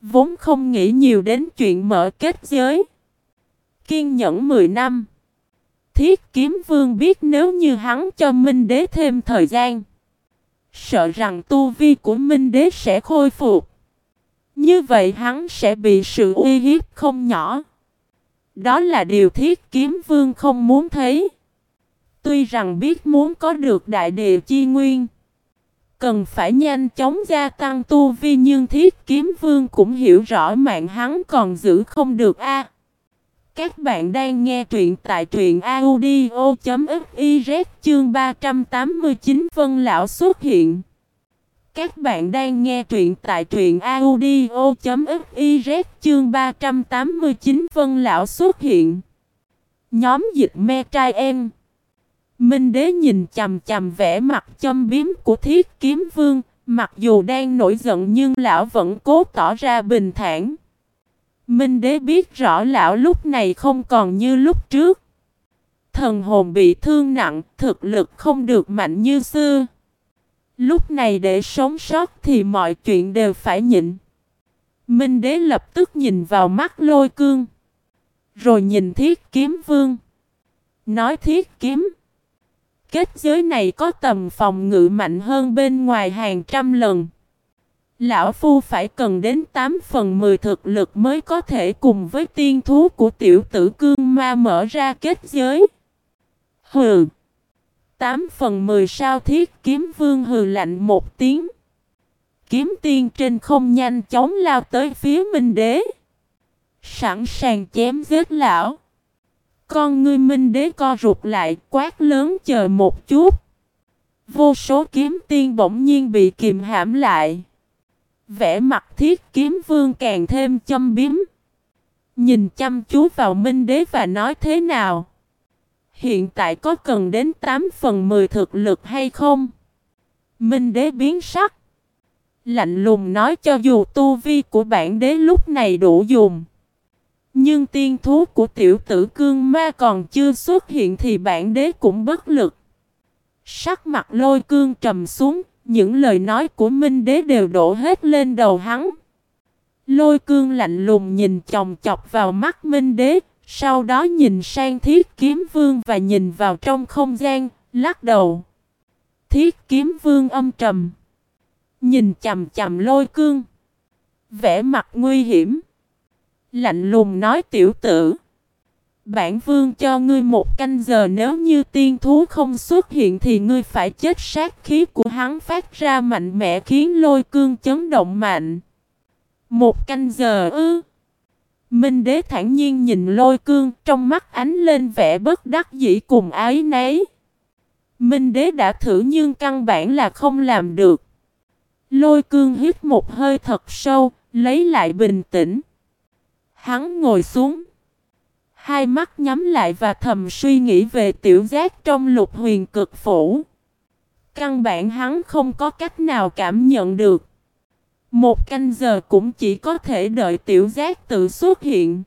Vốn không nghĩ nhiều đến chuyện mở kết giới. Kiên nhẫn 10 năm. Thiết kiếm vương biết nếu như hắn cho Minh Đế thêm thời gian. Sợ rằng tu vi của Minh Đế sẽ khôi phục. Như vậy hắn sẽ bị sự uy hiếp không nhỏ. Đó là điều thiết kiếm vương không muốn thấy. Tuy rằng biết muốn có được đại địa chi nguyên. Cần phải nhanh chóng gia tăng tu vi, nhưng thiết kiếm vương cũng hiểu rõ mạng hắn còn giữ không được a. Các bạn đang nghe truyện tại truyện audio.fiz chương 389 Vân Lão xuất hiện. Các bạn đang nghe truyện tại truyện audio.fiz chương 389 Vân Lão xuất hiện. Nhóm dịch me trai em. Minh đế nhìn chầm chầm vẻ mặt châm biếm của thiết kiếm vương, mặc dù đang nổi giận nhưng lão vẫn cố tỏ ra bình thản. Minh đế biết rõ lão lúc này không còn như lúc trước. Thần hồn bị thương nặng, thực lực không được mạnh như xưa. Lúc này để sống sót thì mọi chuyện đều phải nhịn. Minh đế lập tức nhìn vào mắt lôi cương. Rồi nhìn thiết kiếm vương. Nói thiết kiếm. Kết giới này có tầm phòng ngự mạnh hơn bên ngoài hàng trăm lần. Lão Phu phải cần đến 8 phần 10 thực lực mới có thể cùng với tiên thú của tiểu tử cương ma mở ra kết giới. Hừ! 8 phần 10 sao thiết kiếm vương hừ lạnh một tiếng. Kiếm tiên trên không nhanh chóng lao tới phía Minh Đế. Sẵn sàng chém giết lão. Con ngươi Minh Đế co rụt lại, quát lớn chờ một chút. Vô số kiếm tiên bỗng nhiên bị kìm hãm lại. Vẽ mặt thiết kiếm vương càng thêm châm biếm. Nhìn chăm chú vào Minh Đế và nói thế nào? Hiện tại có cần đến 8 phần 10 thực lực hay không? Minh Đế biến sắc. Lạnh lùng nói cho dù tu vi của bản đế lúc này đủ dùng. Nhưng tiên thú của tiểu tử cương ma còn chưa xuất hiện thì bản đế cũng bất lực. Sắc mặt lôi cương trầm xuống, những lời nói của Minh Đế đều đổ hết lên đầu hắn. Lôi cương lạnh lùng nhìn chòng chọc vào mắt Minh Đế, sau đó nhìn sang Thiết Kiếm Vương và nhìn vào trong không gian, lắc đầu. Thiết Kiếm Vương âm trầm. Nhìn chầm chầm lôi cương. Vẽ mặt nguy hiểm. Lạnh lùng nói tiểu tử. Bản vương cho ngươi một canh giờ nếu như tiên thú không xuất hiện thì ngươi phải chết sát khí của hắn phát ra mạnh mẽ khiến lôi cương chấn động mạnh. Một canh giờ ư. Minh đế thản nhiên nhìn lôi cương trong mắt ánh lên vẻ bất đắc dĩ cùng ái nấy. Minh đế đã thử nhưng căn bản là không làm được. Lôi cương hít một hơi thật sâu, lấy lại bình tĩnh. Hắn ngồi xuống. Hai mắt nhắm lại và thầm suy nghĩ về tiểu giác trong lục huyền cực phủ. Căn bản hắn không có cách nào cảm nhận được. Một canh giờ cũng chỉ có thể đợi tiểu giác tự xuất hiện.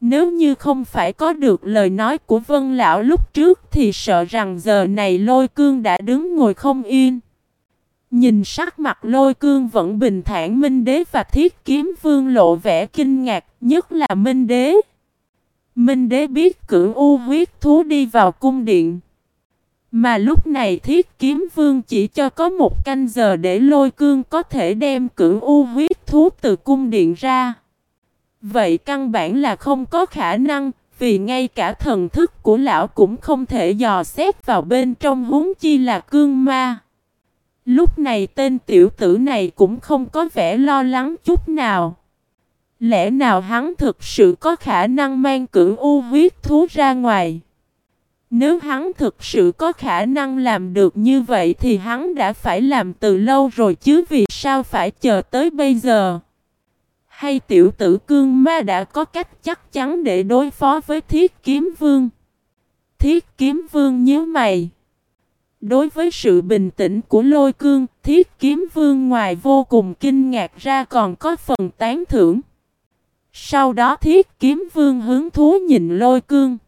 Nếu như không phải có được lời nói của vân lão lúc trước thì sợ rằng giờ này lôi cương đã đứng ngồi không yên. Nhìn sắc mặt lôi cương vẫn bình thản Minh Đế và Thiết Kiếm Vương lộ vẻ kinh ngạc, nhất là Minh Đế. Minh Đế biết cửu u huyết thú đi vào cung điện. Mà lúc này Thiết Kiếm Vương chỉ cho có một canh giờ để lôi cương có thể đem cửu u huyết thú từ cung điện ra. Vậy căn bản là không có khả năng, vì ngay cả thần thức của lão cũng không thể dò xét vào bên trong huống chi là cương ma. Lúc này tên tiểu tử này cũng không có vẻ lo lắng chút nào. Lẽ nào hắn thực sự có khả năng mang cửu u huyết thú ra ngoài? Nếu hắn thực sự có khả năng làm được như vậy thì hắn đã phải làm từ lâu rồi chứ vì sao phải chờ tới bây giờ? Hay tiểu tử cương ma đã có cách chắc chắn để đối phó với thiết kiếm vương? Thiết kiếm vương nhớ mày. Đối với sự bình tĩnh của lôi cương, thiết kiếm vương ngoài vô cùng kinh ngạc ra còn có phần tán thưởng. Sau đó thiết kiếm vương hứng thú nhìn lôi cương.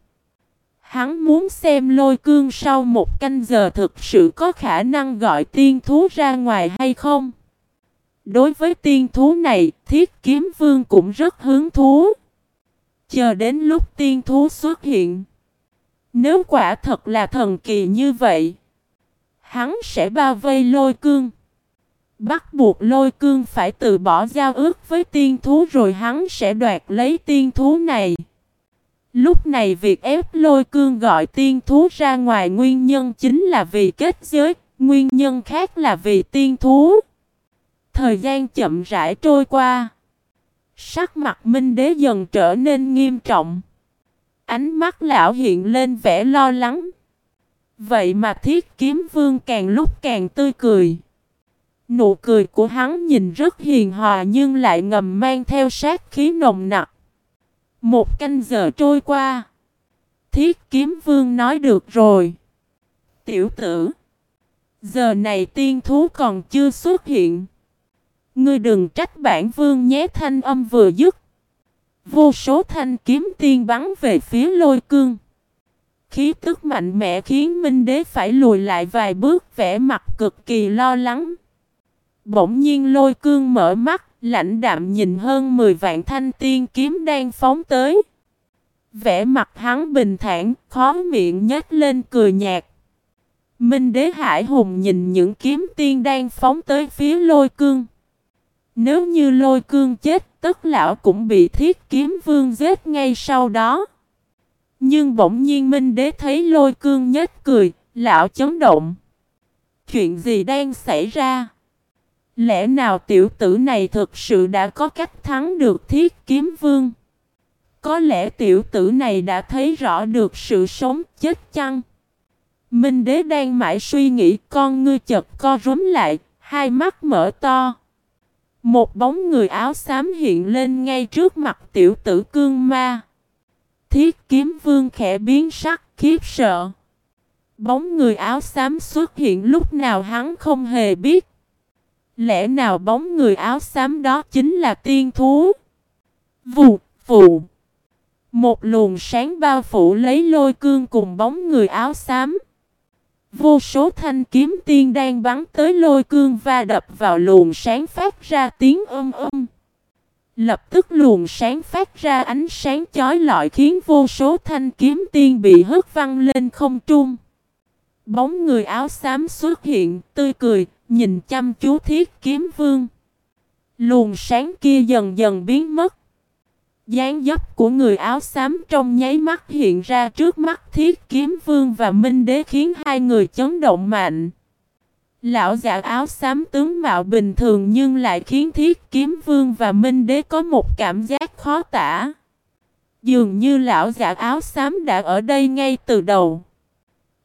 Hắn muốn xem lôi cương sau một canh giờ thực sự có khả năng gọi tiên thú ra ngoài hay không. Đối với tiên thú này, thiết kiếm vương cũng rất hứng thú. Chờ đến lúc tiên thú xuất hiện. Nếu quả thật là thần kỳ như vậy hắn sẽ bao vây lôi cương. Bắt buộc lôi cương phải từ bỏ giao ước với tiên thú rồi hắn sẽ đoạt lấy tiên thú này. Lúc này việc ép lôi cương gọi tiên thú ra ngoài nguyên nhân chính là vì kết giới, nguyên nhân khác là vì tiên thú. Thời gian chậm rãi trôi qua. Sắc mặt Minh Đế dần trở nên nghiêm trọng. Ánh mắt lão hiện lên vẻ lo lắng. Vậy mà thiết kiếm vương càng lúc càng tươi cười. Nụ cười của hắn nhìn rất hiền hòa nhưng lại ngầm mang theo sát khí nồng nặc. Một canh giờ trôi qua. Thiết kiếm vương nói được rồi. Tiểu tử. Giờ này tiên thú còn chưa xuất hiện. Ngươi đừng trách bản vương nhé, thanh âm vừa dứt. Vô số thanh kiếm tiên bắn về phía lôi cương. Khí tức mạnh mẽ khiến Minh Đế phải lùi lại vài bước, vẻ mặt cực kỳ lo lắng. Bỗng nhiên lôi cương mở mắt, lãnh đạm nhìn hơn 10 vạn thanh tiên kiếm đang phóng tới. Vẻ mặt hắn bình thản, khó miệng nhếch lên cười nhạt. Minh đế hải hùng nhìn những kiếm tiên đang phóng tới phía lôi cương. Nếu như lôi cương chết, tất lão cũng bị thiết kiếm vương giết ngay sau đó. Nhưng bỗng nhiên Minh Đế thấy lôi cương nhếch cười, lão chấn động. Chuyện gì đang xảy ra? Lẽ nào tiểu tử này thực sự đã có cách thắng được thiết kiếm vương? Có lẽ tiểu tử này đã thấy rõ được sự sống chết chăng? Minh đế đang mãi suy nghĩ con ngươi chật co rúm lại, hai mắt mở to. Một bóng người áo xám hiện lên ngay trước mặt tiểu tử cương ma. Thiết kiếm vương khẽ biến sắc, khiếp sợ. Bóng người áo xám xuất hiện lúc nào hắn không hề biết. Lẽ nào bóng người áo xám đó chính là tiên thú? Vù, vù. Một luồng sáng bao phủ lấy lôi cương cùng bóng người áo xám. Vô số thanh kiếm tiên đang bắn tới lôi cương và đập vào luồng sáng phát ra tiếng âm âm. Lập tức luồng sáng phát ra ánh sáng chói lọi khiến vô số thanh kiếm tiên bị hất văng lên không trung. Bóng người áo xám xuất hiện, tươi cười, nhìn chăm chú thiết kiếm vương. Luồng sáng kia dần dần biến mất. dáng dấp của người áo xám trong nháy mắt hiện ra trước mắt thiết kiếm vương và minh đế khiến hai người chấn động mạnh. Lão giả áo xám tướng mạo bình thường nhưng lại khiến thiết kiếm vương và minh đế có một cảm giác khó tả. Dường như lão giả áo xám đã ở đây ngay từ đầu.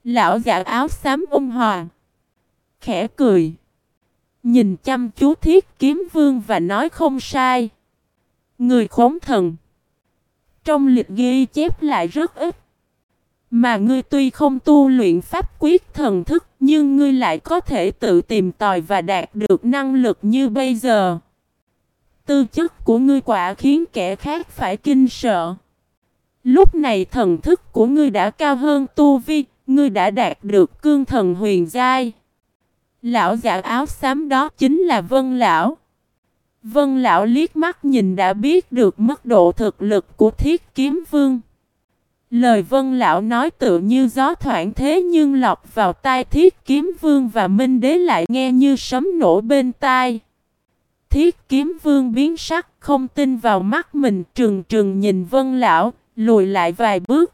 Lão giả áo xám ung hòa. Khẽ cười. Nhìn chăm chú thiết kiếm vương và nói không sai. Người khốn thần. Trong lịch ghi chép lại rất ít. Mà ngươi tuy không tu luyện pháp quyết thần thức nhưng ngươi lại có thể tự tìm tòi và đạt được năng lực như bây giờ. Tư chất của ngươi quả khiến kẻ khác phải kinh sợ. Lúc này thần thức của ngươi đã cao hơn tu vi, ngươi đã đạt được cương thần huyền giai. Lão giả áo xám đó chính là Vân Lão. Vân Lão liếc mắt nhìn đã biết được mức độ thực lực của thiết kiếm vương. Lời Vân Lão nói tự như gió thoảng thế nhưng lọc vào tai thiết kiếm vương và minh đế lại nghe như sấm nổ bên tai. Thiết kiếm vương biến sắc không tin vào mắt mình trừng trừng nhìn Vân Lão, lùi lại vài bước.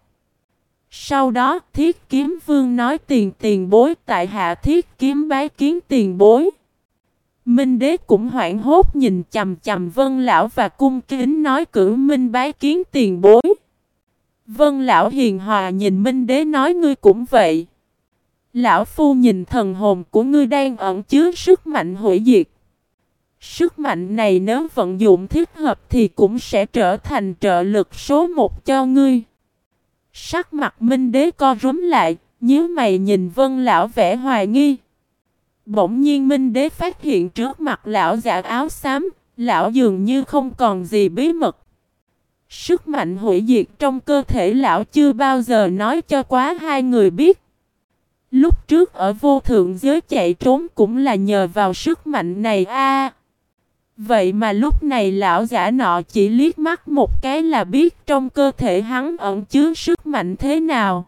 Sau đó, thiết kiếm vương nói tiền tiền bối, tại hạ thiết kiếm bái kiến tiền bối. Minh đế cũng hoảng hốt nhìn chầm chầm vân lão và cung kính nói cử minh bái kiến tiền bối. Vân lão hiền hòa nhìn minh đế nói ngươi cũng vậy. Lão phu nhìn thần hồn của ngươi đang ẩn chứa sức mạnh hủy diệt. Sức mạnh này nếu vận dụng thích hợp thì cũng sẽ trở thành trợ lực số một cho ngươi. Sắc mặt minh đế co rúm lại, nhíu mày nhìn vân lão vẻ hoài nghi. Bỗng nhiên minh đế phát hiện trước mặt lão giả áo xám, lão dường như không còn gì bí mật. Sức mạnh hủy diệt trong cơ thể lão chưa bao giờ nói cho quá hai người biết. Lúc trước ở vô thượng giới chạy trốn cũng là nhờ vào sức mạnh này a. Vậy mà lúc này lão giả nọ chỉ liếc mắt một cái là biết trong cơ thể hắn ẩn chứa sức mạnh thế nào.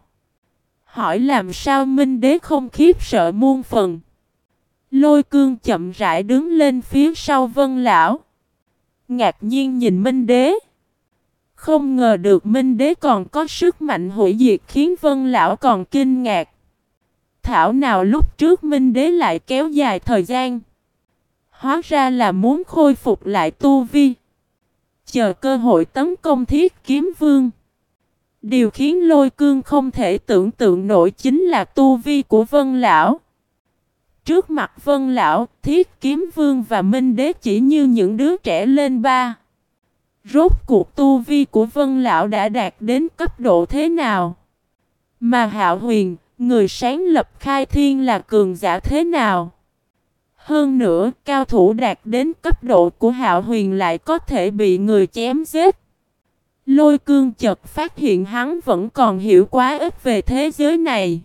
Hỏi làm sao Minh Đế không khiếp sợ muôn phần. Lôi cương chậm rãi đứng lên phía sau vân lão. Ngạc nhiên nhìn Minh Đế. Không ngờ được Minh Đế còn có sức mạnh hủy diệt khiến vân lão còn kinh ngạc. Thảo nào lúc trước Minh Đế lại kéo dài thời gian. Hóa ra là muốn khôi phục lại tu vi. Chờ cơ hội tấn công thiết kiếm vương. Điều khiến lôi cương không thể tưởng tượng nổi chính là tu vi của vân lão. Trước mặt vân lão, thiết kiếm vương và minh đế chỉ như những đứa trẻ lên ba. Rốt cuộc tu vi của vân lão đã đạt đến cấp độ thế nào? Mà hạo huyền, người sáng lập khai thiên là cường giả thế nào? Hơn nữa, cao thủ đạt đến cấp độ của hạo huyền lại có thể bị người chém giết. Lôi cương chợt phát hiện hắn vẫn còn hiểu quá ít về thế giới này.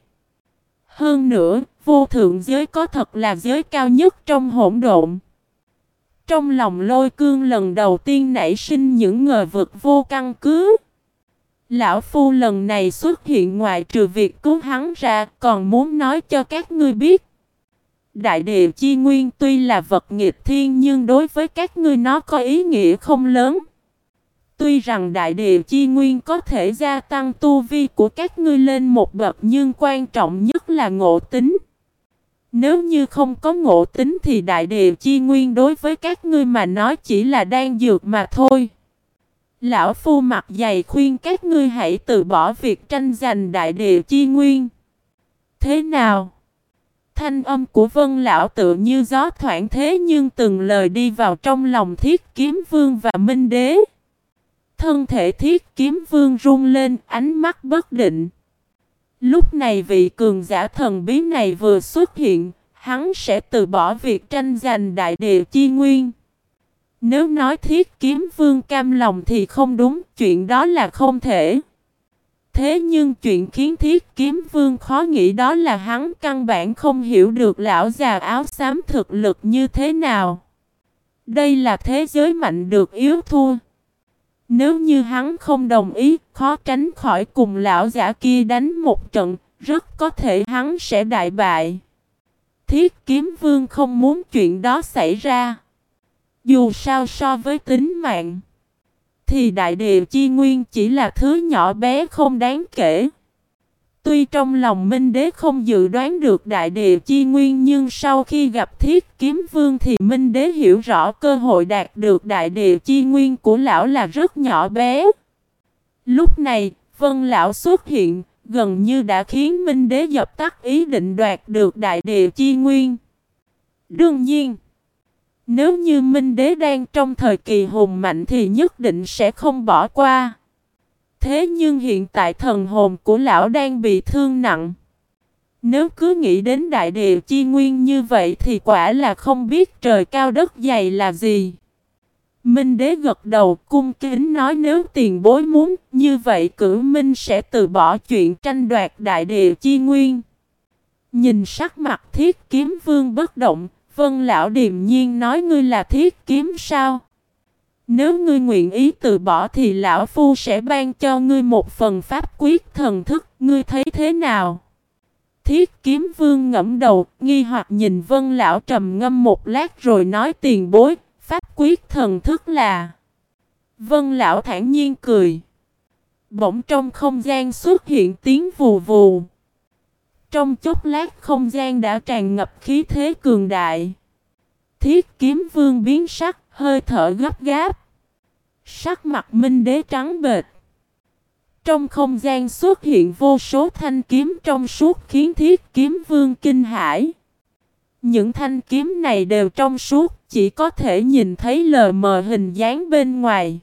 Hơn nữa, vô thượng giới có thật là giới cao nhất trong hỗn độn. Trong lòng lôi cương lần đầu tiên nảy sinh những ngờ vực vô căn cứ. Lão Phu lần này xuất hiện ngoài trừ việc cứu hắn ra còn muốn nói cho các ngươi biết. Đại địa chi nguyên tuy là vật nghịch thiên nhưng đối với các ngươi nó có ý nghĩa không lớn. Tuy rằng đại địa chi nguyên có thể gia tăng tu vi của các ngươi lên một bậc nhưng quan trọng nhất là ngộ tính. Nếu như không có ngộ tính thì đại địa chi nguyên đối với các ngươi mà nói chỉ là đang dược mà thôi. Lão Phu mặt dày khuyên các ngươi hãy từ bỏ việc tranh giành đại địa chi nguyên. Thế nào? Thanh âm của vân lão tự như gió thoảng thế nhưng từng lời đi vào trong lòng thiết kiếm vương và minh đế. Thân thể thiết kiếm vương run lên ánh mắt bất định. Lúc này vị cường giả thần bí này vừa xuất hiện, hắn sẽ từ bỏ việc tranh giành đại địa chi nguyên. Nếu nói thiết kiếm vương cam lòng thì không đúng, chuyện đó là không thể. Thế nhưng chuyện khiến thiết kiếm vương khó nghĩ đó là hắn căn bản không hiểu được lão già áo xám thực lực như thế nào. Đây là thế giới mạnh được yếu thua. Nếu như hắn không đồng ý, khó tránh khỏi cùng lão giả kia đánh một trận, rất có thể hắn sẽ đại bại. Thiết kiếm vương không muốn chuyện đó xảy ra. Dù sao so với tính mạng, thì đại địa chi nguyên chỉ là thứ nhỏ bé không đáng kể. Tuy trong lòng Minh Đế không dự đoán được đại địa chi nguyên nhưng sau khi gặp thiết kiếm vương thì Minh Đế hiểu rõ cơ hội đạt được đại địa chi nguyên của lão là rất nhỏ bé. Lúc này, Vân Lão xuất hiện, gần như đã khiến Minh Đế dập tắt ý định đoạt được đại địa chi nguyên. Đương nhiên, nếu như Minh Đế đang trong thời kỳ hùng mạnh thì nhất định sẽ không bỏ qua. Thế nhưng hiện tại thần hồn của lão đang bị thương nặng. Nếu cứ nghĩ đến đại địa chi nguyên như vậy thì quả là không biết trời cao đất dày là gì. Minh đế gật đầu cung kính nói nếu tiền bối muốn như vậy cử minh sẽ từ bỏ chuyện tranh đoạt đại địa chi nguyên. Nhìn sắc mặt thiết kiếm vương bất động, vân lão điềm nhiên nói ngươi là thiết kiếm sao? Nếu ngươi nguyện ý từ bỏ thì lão phu sẽ ban cho ngươi một phần pháp quyết thần thức, ngươi thấy thế nào? Thiết kiếm vương ngẫm đầu, nghi hoặc nhìn vân lão trầm ngâm một lát rồi nói tiền bối, pháp quyết thần thức là... Vân lão thản nhiên cười. Bỗng trong không gian xuất hiện tiếng vù vù. Trong chốc lát không gian đã tràn ngập khí thế cường đại. Thiết kiếm vương biến sắc, hơi thở gấp gáp. Sắc mặt minh đế trắng bệt. Trong không gian xuất hiện vô số thanh kiếm trong suốt khiến thiết kiếm vương kinh hãi. Những thanh kiếm này đều trong suốt, chỉ có thể nhìn thấy lờ mờ hình dáng bên ngoài.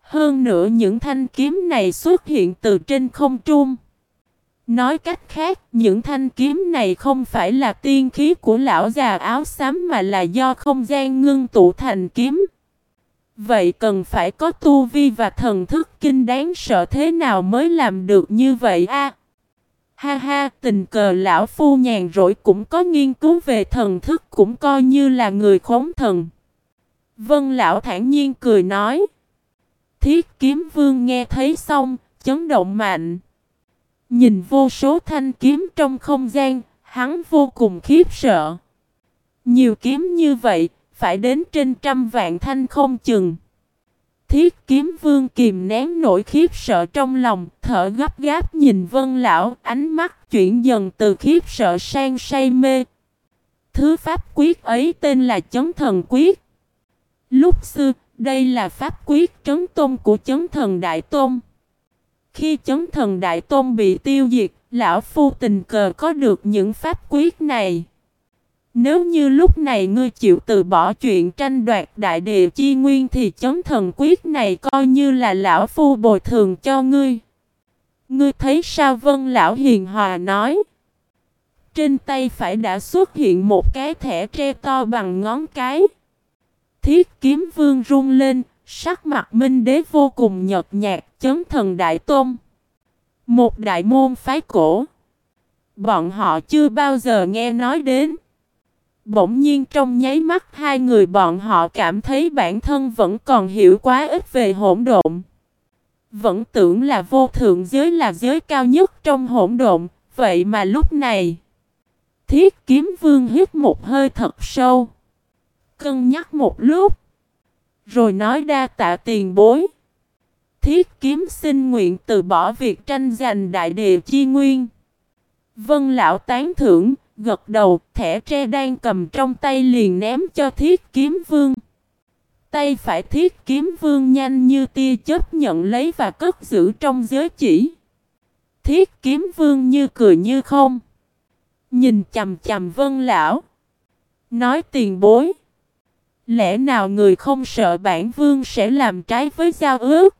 Hơn nữa những thanh kiếm này xuất hiện từ trên không trung. Nói cách khác, những thanh kiếm này không phải là tiên khí của lão già áo xám mà là do không gian ngưng tụ thành kiếm. Vậy cần phải có tu vi và thần thức kinh đáng sợ thế nào mới làm được như vậy a? ha ha, tình cờ lão phu nhàn rỗi cũng có nghiên cứu về thần thức cũng coi như là người khống thần. Vân lão thản nhiên cười nói. Thiết kiếm vương nghe thấy xong, chấn động mạnh. Nhìn vô số thanh kiếm trong không gian, hắn vô cùng khiếp sợ. Nhiều kiếm như vậy, phải đến trên trăm vạn thanh không chừng. Thiết kiếm vương kìm nén nỗi khiếp sợ trong lòng, thở gấp gáp nhìn vân lão, ánh mắt chuyển dần từ khiếp sợ sang say mê. Thứ pháp quyết ấy tên là chấn thần quyết. Lúc xưa, đây là pháp quyết trấn tôn của chấn thần Đại Tôn. Khi chấn thần Đại Tôn bị tiêu diệt, lão phu tình cờ có được những pháp quyết này. Nếu như lúc này ngươi chịu từ bỏ chuyện tranh đoạt đại địa chi nguyên thì chấn thần quyết này coi như là lão phu bồi thường cho ngươi. Ngươi thấy sao vân lão hiền hòa nói. Trên tay phải đã xuất hiện một cái thẻ tre to bằng ngón cái. Thiết kiếm vương rung lên, sắc mặt minh đế vô cùng nhợt nhạt chấn thần đại tôn. Một đại môn phái cổ. Bọn họ chưa bao giờ nghe nói đến. Bỗng nhiên trong nháy mắt hai người bọn họ cảm thấy bản thân vẫn còn hiểu quá ít về hỗn độn. Vẫn tưởng là vô thượng giới là giới cao nhất trong hỗn độn, vậy mà lúc này Thiết kiếm vương hít một hơi thật sâu Cân nhắc một lúc rồi nói đa tạ tiền bối Thiết kiếm xin nguyện từ bỏ việc tranh giành đại địa chi nguyên Vân lão tán thưởng gật đầu, thẻ tre đang cầm trong tay liền ném cho thiết kiếm vương. Tay phải thiết kiếm vương nhanh như tia chớp nhận lấy và cất giữ trong giới chỉ. Thiết kiếm vương như cười như không. Nhìn chầm chầm vân lão. Nói tiền bối. Lẽ nào người không sợ bản vương sẽ làm trái với giao ước?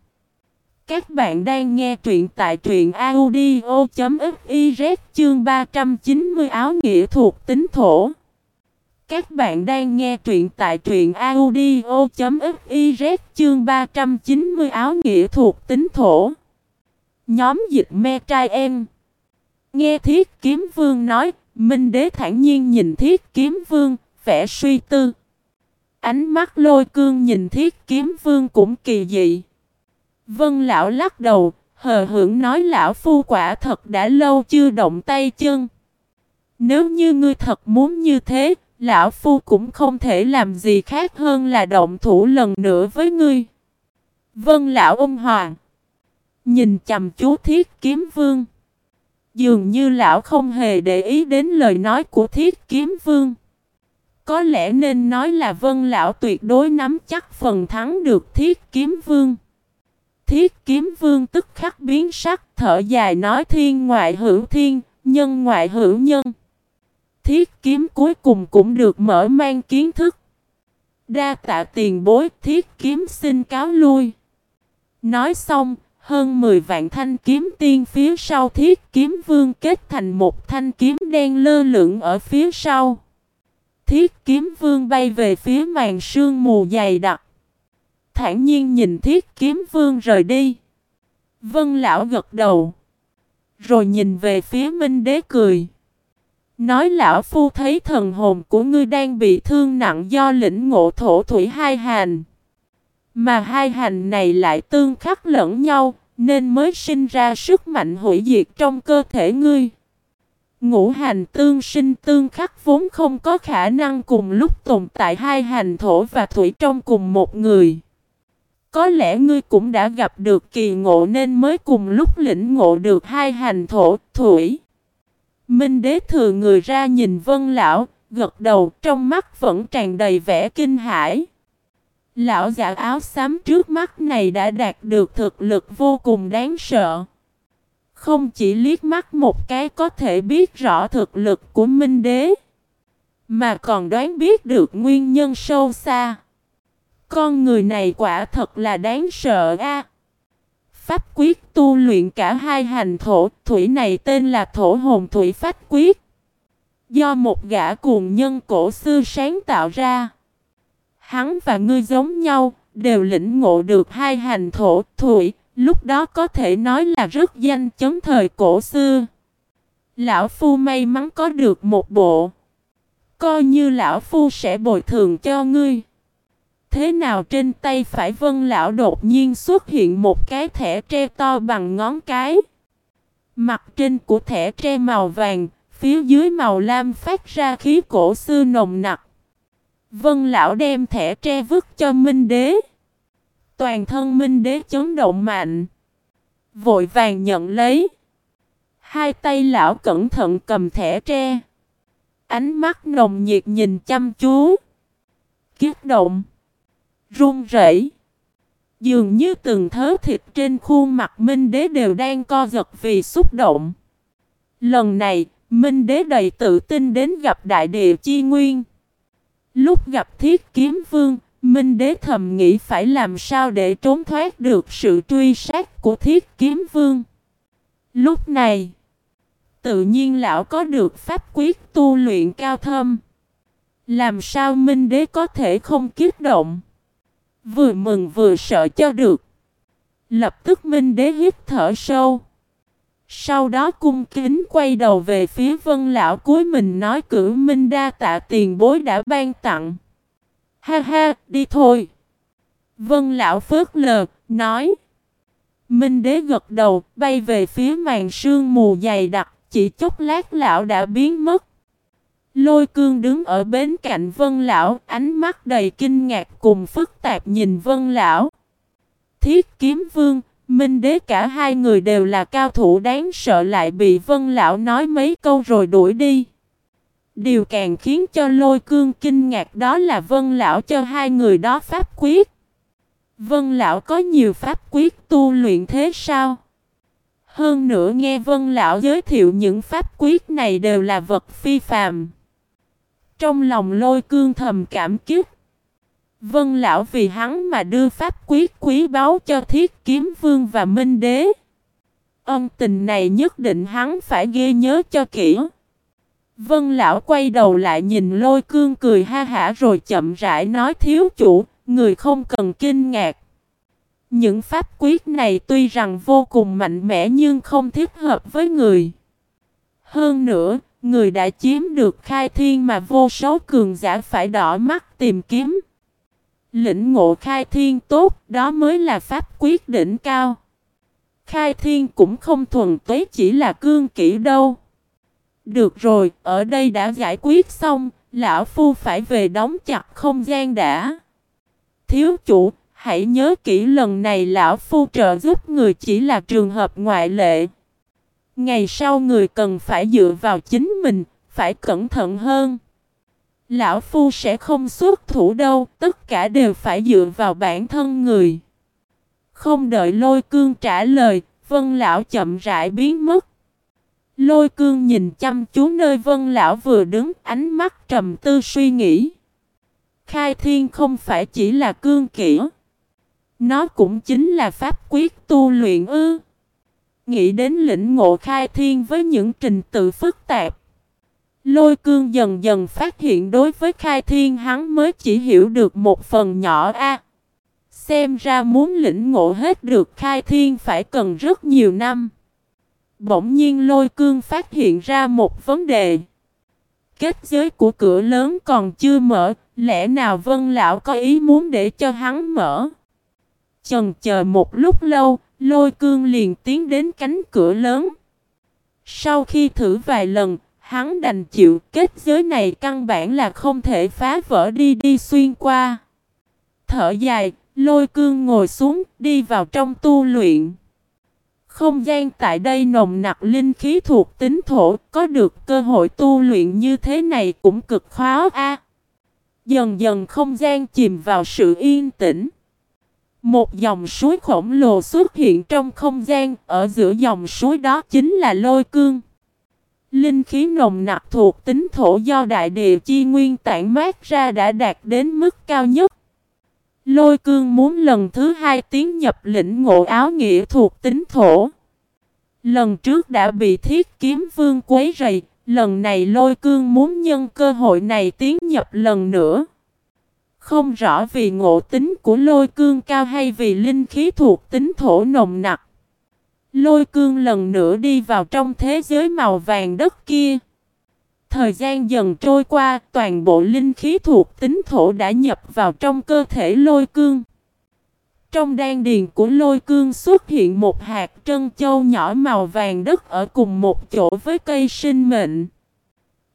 Các bạn đang nghe truyện tại truyện audio.fiz chương 390 áo nghĩa thuộc tính thổ. Các bạn đang nghe truyện tại truyện audio.fiz chương 390 áo nghĩa thuộc tính thổ. Nhóm dịch me trai em. Nghe thiết kiếm vương nói, Minh đế thản nhiên nhìn thiết kiếm vương, vẻ suy tư. Ánh mắt lôi cương nhìn thiết kiếm vương cũng kỳ dị. Vân lão lắc đầu, hờ hưởng nói lão phu quả thật đã lâu chưa động tay chân. Nếu như ngươi thật muốn như thế, lão phu cũng không thể làm gì khác hơn là động thủ lần nữa với ngươi. Vân lão ôm hoàng. Nhìn chầm chú thiết kiếm vương. Dường như lão không hề để ý đến lời nói của thiết kiếm vương. Có lẽ nên nói là vân lão tuyệt đối nắm chắc phần thắng được thiết kiếm vương. Thiết kiếm vương tức khắc biến sắc thở dài nói thiên ngoại hữu thiên, nhân ngoại hữu nhân. Thiết kiếm cuối cùng cũng được mở mang kiến thức. Đa tạ tiền bối thiết kiếm xin cáo lui. Nói xong, hơn 10 vạn thanh kiếm tiên phía sau thiết kiếm vương kết thành một thanh kiếm đen lơ lửng ở phía sau. Thiết kiếm vương bay về phía màn sương mù dày đặc. Thản nhiên nhìn thiết kiếm vương rời đi. Vân lão gật đầu. Rồi nhìn về phía Minh đế cười. Nói lão phu thấy thần hồn của ngươi đang bị thương nặng do lĩnh ngộ thổ thủy hai hành. Mà hai hành này lại tương khắc lẫn nhau, nên mới sinh ra sức mạnh hủy diệt trong cơ thể ngươi. Ngũ hành tương sinh tương khắc vốn không có khả năng cùng lúc tồn tại hai hành thổ và thủy trong cùng một người. Có lẽ ngươi cũng đã gặp được kỳ ngộ nên mới cùng lúc lĩnh ngộ được hai hành thổ, thủy. Minh đế thừa người ra nhìn vân lão, gật đầu trong mắt vẫn tràn đầy vẻ kinh hãi. Lão giả áo xám trước mắt này đã đạt được thực lực vô cùng đáng sợ. Không chỉ liếc mắt một cái có thể biết rõ thực lực của Minh Đế, mà còn đoán biết được nguyên nhân sâu xa. Con người này quả thật là đáng sợ a. Pháp quyết tu luyện cả hai hành thổ, thủy này tên là thổ hồn thủy pháp quyết. Do một gã cuồng nhân cổ xưa sáng tạo ra. Hắn và ngươi giống nhau, đều lĩnh ngộ được hai hành thổ, thủy, lúc đó có thể nói là rất danh chấn thời cổ xưa. Lão Phu may mắn có được một bộ. Coi như Lão Phu sẽ bồi thường cho ngươi. Thế nào trên tay phải vân lão đột nhiên xuất hiện một cái thẻ tre to bằng ngón cái. Mặt trên của thẻ tre màu vàng, phía dưới màu lam phát ra khí cổ xưa nồng nặc. Vân lão đem thẻ tre vứt cho Minh Đế. Toàn thân Minh Đế chấn động mạnh. Vội vàng nhận lấy. Hai tay lão cẩn thận cầm thẻ tre. Ánh mắt nồng nhiệt nhìn chăm chú. Kiết động. Run rẩy. Dường như từng thớ thịt trên khuôn mặt Minh Đế đều đang co giật vì xúc động. Lần này, Minh Đế đầy tự tin đến gặp Đại Địa Chi Nguyên. Lúc gặp Thiết Kiếm Vương, Minh Đế thầm nghĩ phải làm sao để trốn thoát được sự truy sát của Thiết Kiếm Vương. Lúc này, tự nhiên lão có được pháp quyết tu luyện cao thâm. Làm sao Minh Đế có thể không kiết động? Vừa mừng vừa sợ cho được. Lập tức Minh Đế hít thở sâu. Sau đó cung kính quay đầu về phía vân lão cuối mình nói cử minh đa tạ tiền bối đã ban tặng. Ha ha, đi thôi. Vân lão phớt lờ, nói. Minh đế gật đầu, bay về phía màn sương mù dày đặc, chỉ chốc lát lão đã biến mất. Lôi cương đứng ở bên cạnh vân lão, ánh mắt đầy kinh ngạc cùng phức tạp nhìn vân lão. Thiết kiếm vương, Minh đế cả hai người đều là cao thủ đáng sợ lại bị vân lão nói mấy câu rồi đuổi đi. Điều càng khiến cho lôi cương kinh ngạc đó là vân lão cho hai người đó pháp quyết. Vân lão có nhiều pháp quyết tu luyện thế sao? Hơn nữa nghe Vân Lão giới thiệu những pháp quyết này đều là vật phi phàm. Trong lòng lôi cương thầm cảm kích. Vân Lão vì hắn mà đưa pháp quyết quý báu cho thiết kiếm vương và minh đế. Ân tình này nhất định hắn phải ghi nhớ cho kỹ. Vân Lão quay đầu lại nhìn lôi cương cười ha hả rồi chậm rãi nói thiếu chủ, người không cần kinh ngạc. Những pháp quyết này tuy rằng vô cùng mạnh mẽ nhưng không thích hợp với người. Hơn nữa, người đã chiếm được khai thiên mà vô số cường giả phải đỏ mắt tìm kiếm. Lĩnh ngộ khai thiên tốt, đó mới là pháp quyết đỉnh cao. Khai thiên cũng không thuần túy chỉ là cương kỹ đâu. Được rồi, ở đây đã giải quyết xong, lão phu phải về đóng chặt không gian đã. Thiếu chủ, hãy nhớ kỹ lần này lão phu trợ giúp người chỉ là trường hợp ngoại lệ. Ngày sau người cần phải dựa vào chính mình, phải cẩn thận hơn. Lão Phu sẽ không xuất thủ đâu, tất cả đều phải dựa vào bản thân người. Không đợi lôi cương trả lời, vân lão chậm rãi biến mất. Lôi cương nhìn chăm chú nơi vân lão vừa đứng, ánh mắt trầm tư suy nghĩ. Khai thiên không phải chỉ là cương kỹ. Nó cũng chính là pháp quyết tu luyện ư. Nghĩ đến lĩnh ngộ khai thiên với những trình tự phức tạp. Lôi cương dần dần phát hiện đối với khai thiên hắn mới chỉ hiểu được một phần nhỏ a. Xem ra muốn lĩnh ngộ hết được khai thiên phải cần rất nhiều năm. Bỗng nhiên lôi cương phát hiện ra một vấn đề. Kết giới của cửa lớn còn chưa mở, lẽ nào vân lão có ý muốn để cho hắn mở? Chần chờ một lúc lâu, lôi cương liền tiến đến cánh cửa lớn. Sau khi thử vài lần, Hắn đành chịu kết giới này căn bản là không thể phá vỡ đi đi xuyên qua. Thở dài, lôi cương ngồi xuống, đi vào trong tu luyện. Không gian tại đây nồng nặc linh khí thuộc tính thổ, có được cơ hội tu luyện như thế này cũng cực khó a. Dần dần không gian chìm vào sự yên tĩnh. Một dòng suối khổng lồ xuất hiện trong không gian, ở giữa dòng suối đó chính là lôi cương. Linh khí nồng nặc thuộc tính thổ do đại địa chi nguyên tản mát ra đã đạt đến mức cao nhất. Lôi cương muốn lần thứ hai tiến nhập lĩnh ngộ áo nghĩa thuộc tính thổ. Lần trước đã bị thiết kiếm vương quấy rầy, lần này lôi cương muốn nhân cơ hội này tiến nhập lần nữa. Không rõ vì ngộ tính của lôi cương cao hay vì linh khí thuộc tính thổ nồng nặc. Lôi cương lần nữa đi vào trong thế giới màu vàng đất kia. Thời gian dần trôi qua, toàn bộ linh khí thuộc tính thổ đã nhập vào trong cơ thể lôi cương. Trong đan điền của lôi cương xuất hiện một hạt trân châu nhỏ màu vàng đất ở cùng một chỗ với cây sinh mệnh.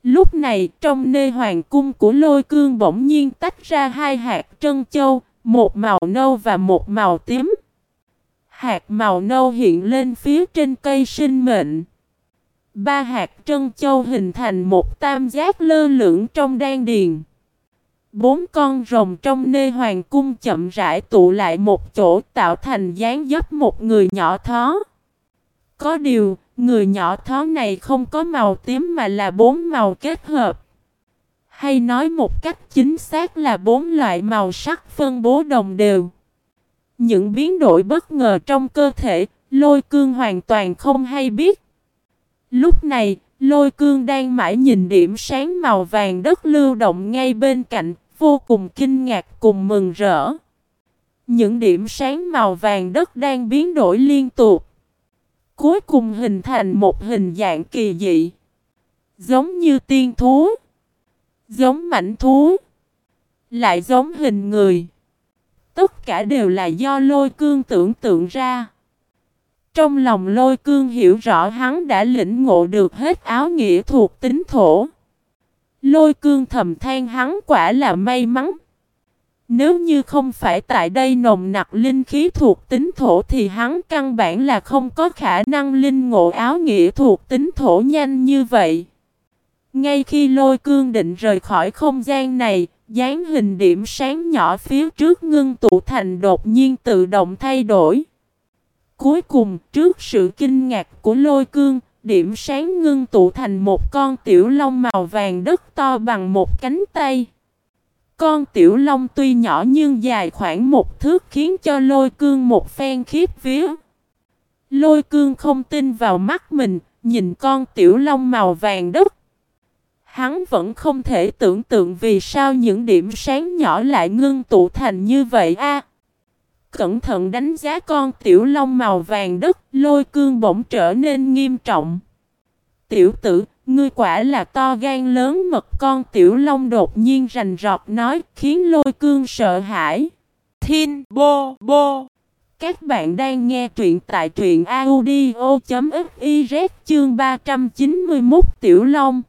Lúc này trong nê hoàng cung của lôi cương bỗng nhiên tách ra hai hạt trân châu, một màu nâu và một màu tím. Hạt màu nâu hiện lên phía trên cây sinh mệnh. Ba hạt trân châu hình thành một tam giác lơ lửng trong đan điền. Bốn con rồng trong nê hoàng cung chậm rãi tụ lại một chỗ tạo thành dáng dấp một người nhỏ thó. Có điều, người nhỏ thó này không có màu tím mà là bốn màu kết hợp. Hay nói một cách chính xác là bốn loại màu sắc phân bố đồng đều. Những biến đổi bất ngờ trong cơ thể, lôi cương hoàn toàn không hay biết. Lúc này, lôi cương đang mãi nhìn điểm sáng màu vàng đất lưu động ngay bên cạnh, vô cùng kinh ngạc cùng mừng rỡ. Những điểm sáng màu vàng đất đang biến đổi liên tục. Cuối cùng hình thành một hình dạng kỳ dị. Giống như tiên thú. Giống mảnh thú. Lại giống hình người. Tất cả đều là do lôi cương tưởng tượng ra. Trong lòng lôi cương hiểu rõ hắn đã lĩnh ngộ được hết áo nghĩa thuộc tính thổ. Lôi cương thầm than hắn quả là may mắn. Nếu như không phải tại đây nồng nặc linh khí thuộc tính thổ thì hắn căn bản là không có khả năng linh ngộ áo nghĩa thuộc tính thổ nhanh như vậy. Ngay khi lôi cương định rời khỏi không gian này, dáng hình điểm sáng nhỏ phía trước ngưng tụ thành đột nhiên tự động thay đổi. Cuối cùng, trước sự kinh ngạc của lôi cương, điểm sáng ngưng tụ thành một con tiểu long màu vàng đất to bằng một cánh tay. Con tiểu long tuy nhỏ nhưng dài khoảng một thước khiến cho lôi cương một phen khiếp vía. Lôi cương không tin vào mắt mình, nhìn con tiểu long màu vàng đất. Hắn vẫn không thể tưởng tượng vì sao những điểm sáng nhỏ lại ngưng tụ thành như vậy a cẩn thận đánh giá con tiểu long màu vàng đất, lôi cương bỗng trở nên nghiêm trọng. Tiểu tử, ngươi quả là to gan lớn mật con tiểu long đột nhiên rành rọt nói khiến lôi cương sợ hãi. Thiên bô bô. Các bạn đang nghe truyện tại truyện audio.fiz chương 391 tiểu long.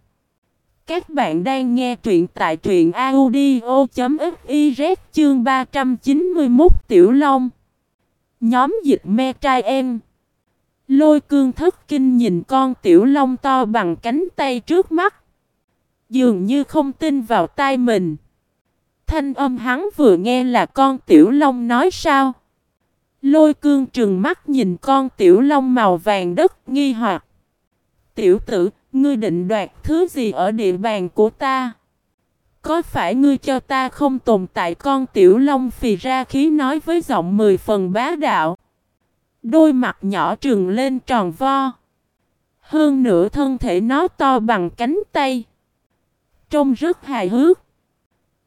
Các bạn đang nghe truyện tại truyện audio.fiz chương 391 Tiểu Long. Nhóm dịch me trai em. Lôi cương thất kinh nhìn con Tiểu Long to bằng cánh tay trước mắt. Dường như không tin vào tai mình. Thanh âm hắn vừa nghe là con Tiểu Long nói sao? Lôi cương trừng mắt nhìn con Tiểu Long màu vàng đất nghi hoặc. Tiểu tử Ngươi định đoạt thứ gì ở địa bàn của ta? Có phải ngươi cho ta không tồn tại con tiểu long phì ra khí nói với giọng mười phần bá đạo? Đôi mặt nhỏ trừng lên tròn vo. Hơn nữa thân thể nó to bằng cánh tay. Trông rất hài hước.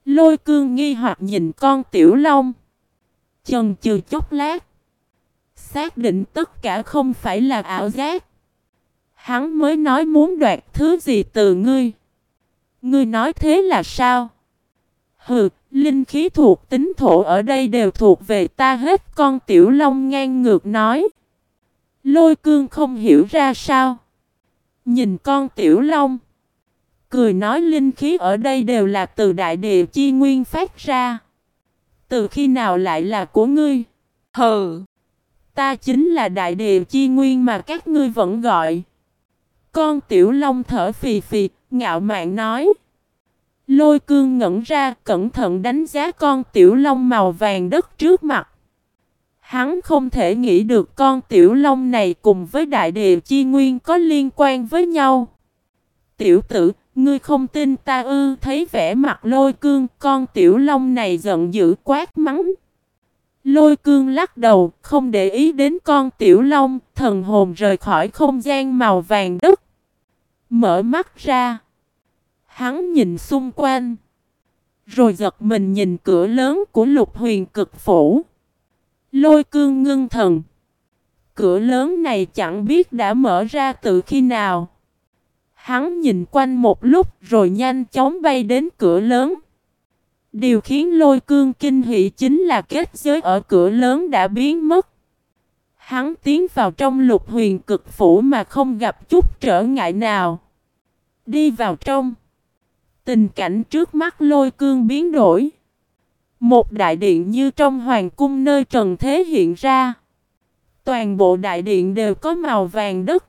Lôi cương nghi hoặc nhìn con tiểu long. Chần chừ chốc lát. Xác định tất cả không phải là ảo giác. Hắn mới nói muốn đoạt thứ gì từ ngươi. Ngươi nói thế là sao? Hừ, linh khí thuộc tính thổ ở đây đều thuộc về ta hết con tiểu long ngang ngược nói. Lôi cương không hiểu ra sao. Nhìn con tiểu long. Cười nói linh khí ở đây đều là từ đại địa chi nguyên phát ra. Từ khi nào lại là của ngươi? Hừ. Ta chính là đại địa chi nguyên mà các ngươi vẫn gọi. Con tiểu long thở phì phì, ngạo mạn nói. Lôi cương ngẩn ra, cẩn thận đánh giá con tiểu long màu vàng đất trước mặt. Hắn không thể nghĩ được con tiểu long này cùng với đại địa chi nguyên có liên quan với nhau. Tiểu tử, ngươi không tin ta ư thấy vẻ mặt lôi cương, con tiểu long này giận dữ quát mắng. Lôi cương lắc đầu, không để ý đến con tiểu long, thần hồn rời khỏi không gian màu vàng đất. Mở mắt ra. Hắn nhìn xung quanh. Rồi giật mình nhìn cửa lớn của lục huyền cực phủ. Lôi cương ngưng thần. Cửa lớn này chẳng biết đã mở ra từ khi nào. Hắn nhìn quanh một lúc rồi nhanh chóng bay đến cửa lớn. Điều khiến lôi cương kinh hỷ chính là kết giới ở cửa lớn đã biến mất. Hắn tiến vào trong lục huyền cực phủ mà không gặp chút trở ngại nào. Đi vào trong. Tình cảnh trước mắt lôi cương biến đổi. Một đại điện như trong hoàng cung nơi trần thế hiện ra. Toàn bộ đại điện đều có màu vàng đất.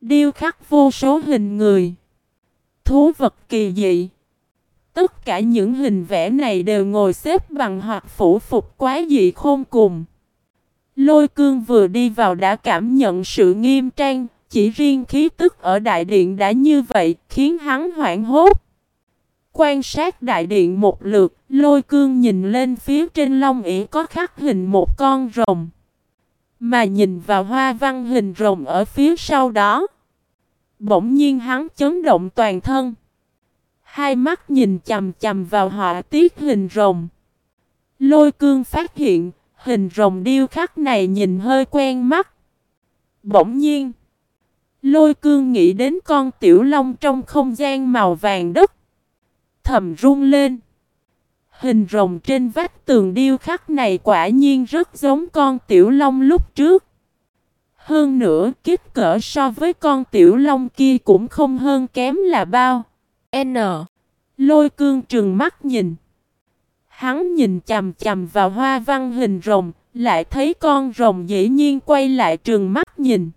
Điêu khắc vô số hình người. Thú vật kỳ dị. Tất cả những hình vẽ này đều ngồi xếp bằng hoặc phủ phục quá dị khôn cùng. Lôi cương vừa đi vào đã cảm nhận sự nghiêm trang, chỉ riêng khí tức ở đại điện đã như vậy, khiến hắn hoảng hốt. Quan sát đại điện một lượt, lôi cương nhìn lên phía trên long ỉ có khắc hình một con rồng. Mà nhìn vào hoa văn hình rồng ở phía sau đó. Bỗng nhiên hắn chấn động toàn thân. Hai mắt nhìn chầm chầm vào họa tiết hình rồng. Lôi cương phát hiện, hình rồng điêu khắc này nhìn hơi quen mắt. Bỗng nhiên, lôi cương nghĩ đến con tiểu long trong không gian màu vàng đất. Thầm run lên. Hình rồng trên vách tường điêu khắc này quả nhiên rất giống con tiểu long lúc trước. Hơn nữa, kích cỡ so với con tiểu long kia cũng không hơn kém là bao. N. Lôi cương trừng mắt nhìn. Hắn nhìn chầm chầm vào hoa văn hình rồng, lại thấy con rồng dĩ nhiên quay lại trừng mắt nhìn.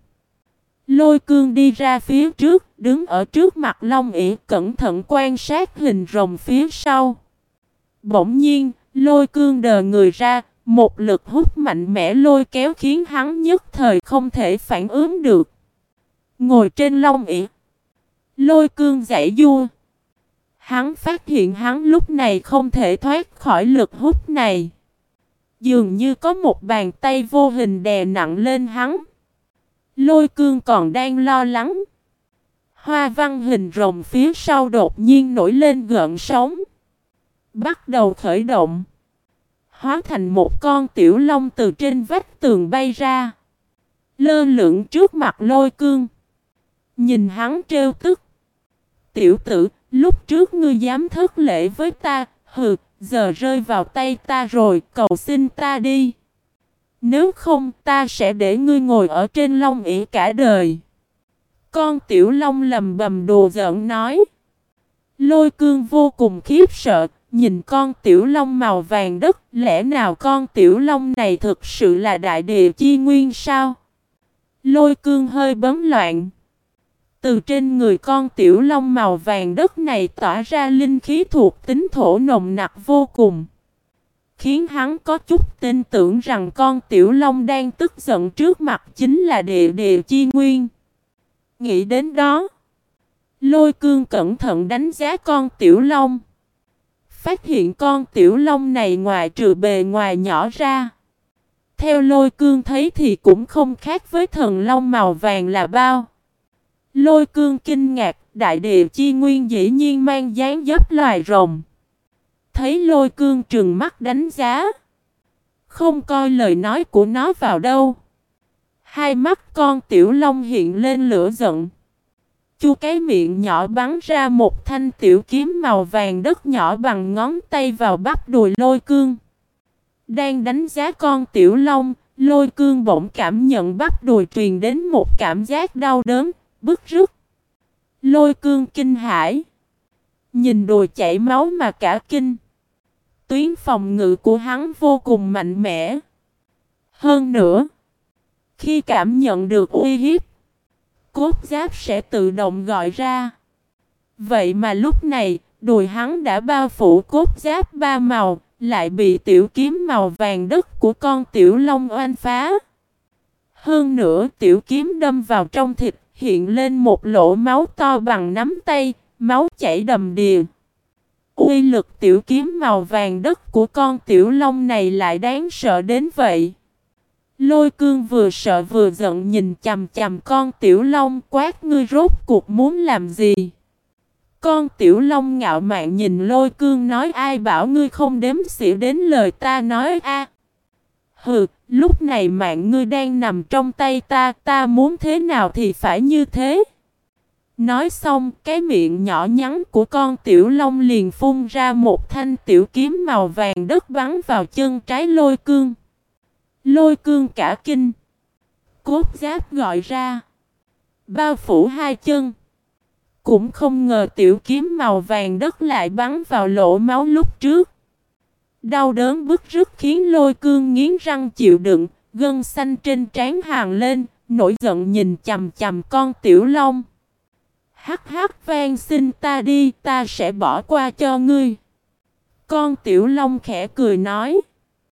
Lôi cương đi ra phía trước, đứng ở trước mặt Long ỉ cẩn thận quan sát hình rồng phía sau. Bỗng nhiên, lôi cương đờ người ra, Một lực hút mạnh mẽ lôi kéo khiến hắn nhất thời không thể phản ứng được. Ngồi trên long ỉ. Lôi cương giải vua. Hắn phát hiện hắn lúc này không thể thoát khỏi lực hút này. Dường như có một bàn tay vô hình đè nặng lên hắn. Lôi cương còn đang lo lắng. Hoa văn hình rồng phía sau đột nhiên nổi lên gợn sóng. Bắt đầu khởi động. Hóa thành một con tiểu long từ trên vách tường bay ra. Lơ lửng trước mặt lôi cương. Nhìn hắn trêu tức. Tiểu tử, lúc trước ngươi dám thất lễ với ta, hừ, giờ rơi vào tay ta rồi, cầu xin ta đi. Nếu không, ta sẽ để ngươi ngồi ở trên long ỉ cả đời. Con tiểu long lầm bầm đồ giỡn nói. Lôi cương vô cùng khiếp sợ, nhìn con tiểu long màu vàng đất, lẽ nào con tiểu long này thực sự là đại địa chi nguyên sao? Lôi cương hơi bấm loạn. Từ trên người con tiểu long màu vàng đất này tỏa ra linh khí thuộc tính thổ nồng nặc vô cùng. Khiến hắn có chút tin tưởng rằng con tiểu long đang tức giận trước mặt chính là địa địa chi nguyên. Nghĩ đến đó. Lôi cương cẩn thận đánh giá con tiểu long. Phát hiện con tiểu long này ngoài trừ bề ngoài nhỏ ra. Theo lôi cương thấy thì cũng không khác với thần long màu vàng là bao. Lôi cương kinh ngạc, đại địa chi nguyên dĩ nhiên mang dáng dấp loài rồng. Thấy lôi cương trừng mắt đánh giá. Không coi lời nói của nó vào đâu. Hai mắt con tiểu long hiện lên lửa giận. Chu cái miệng nhỏ bắn ra một thanh tiểu kiếm màu vàng đất nhỏ bằng ngón tay vào bắp đùi lôi cương. Đang đánh giá con tiểu long, lôi cương bỗng cảm nhận bắp đùi truyền đến một cảm giác đau đớn, bức rứt. Lôi cương kinh hãi. Nhìn đùi chảy máu mà cả kinh. Tuyến phòng ngự của hắn vô cùng mạnh mẽ. Hơn nữa, khi cảm nhận được uy hiếp, cốt giáp sẽ tự động gọi ra. Vậy mà lúc này, đùi hắn đã bao phủ cốt giáp ba màu, lại bị tiểu kiếm màu vàng đất của con tiểu long oanh phá. Hơn nữa tiểu kiếm đâm vào trong thịt, hiện lên một lỗ máu to bằng nắm tay, máu chảy đầm đìa. Uy lực tiểu kiếm màu vàng đất của con tiểu long này lại đáng sợ đến vậy. Lôi cương vừa sợ vừa giận nhìn chầm chầm con tiểu long quát ngươi rốt cuộc muốn làm gì. Con tiểu long ngạo mạn nhìn lôi cương nói ai bảo ngươi không đếm xỉa đến lời ta nói a Hừ, lúc này mạng ngươi đang nằm trong tay ta, ta muốn thế nào thì phải như thế. Nói xong, cái miệng nhỏ nhắn của con tiểu long liền phun ra một thanh tiểu kiếm màu vàng đất bắn vào chân trái lôi cương. Lôi cương cả kinh. Cốt giáp gọi ra. Bao phủ hai chân. Cũng không ngờ tiểu kiếm màu vàng đất lại bắn vào lỗ máu lúc trước. Đau đớn bức rứt khiến lôi cương nghiến răng chịu đựng, gân xanh trên trán hàng lên, nổi giận nhìn chầm chầm con tiểu long. Hắc hắc vang xin ta đi, ta sẽ bỏ qua cho ngươi. Con tiểu long khẽ cười nói.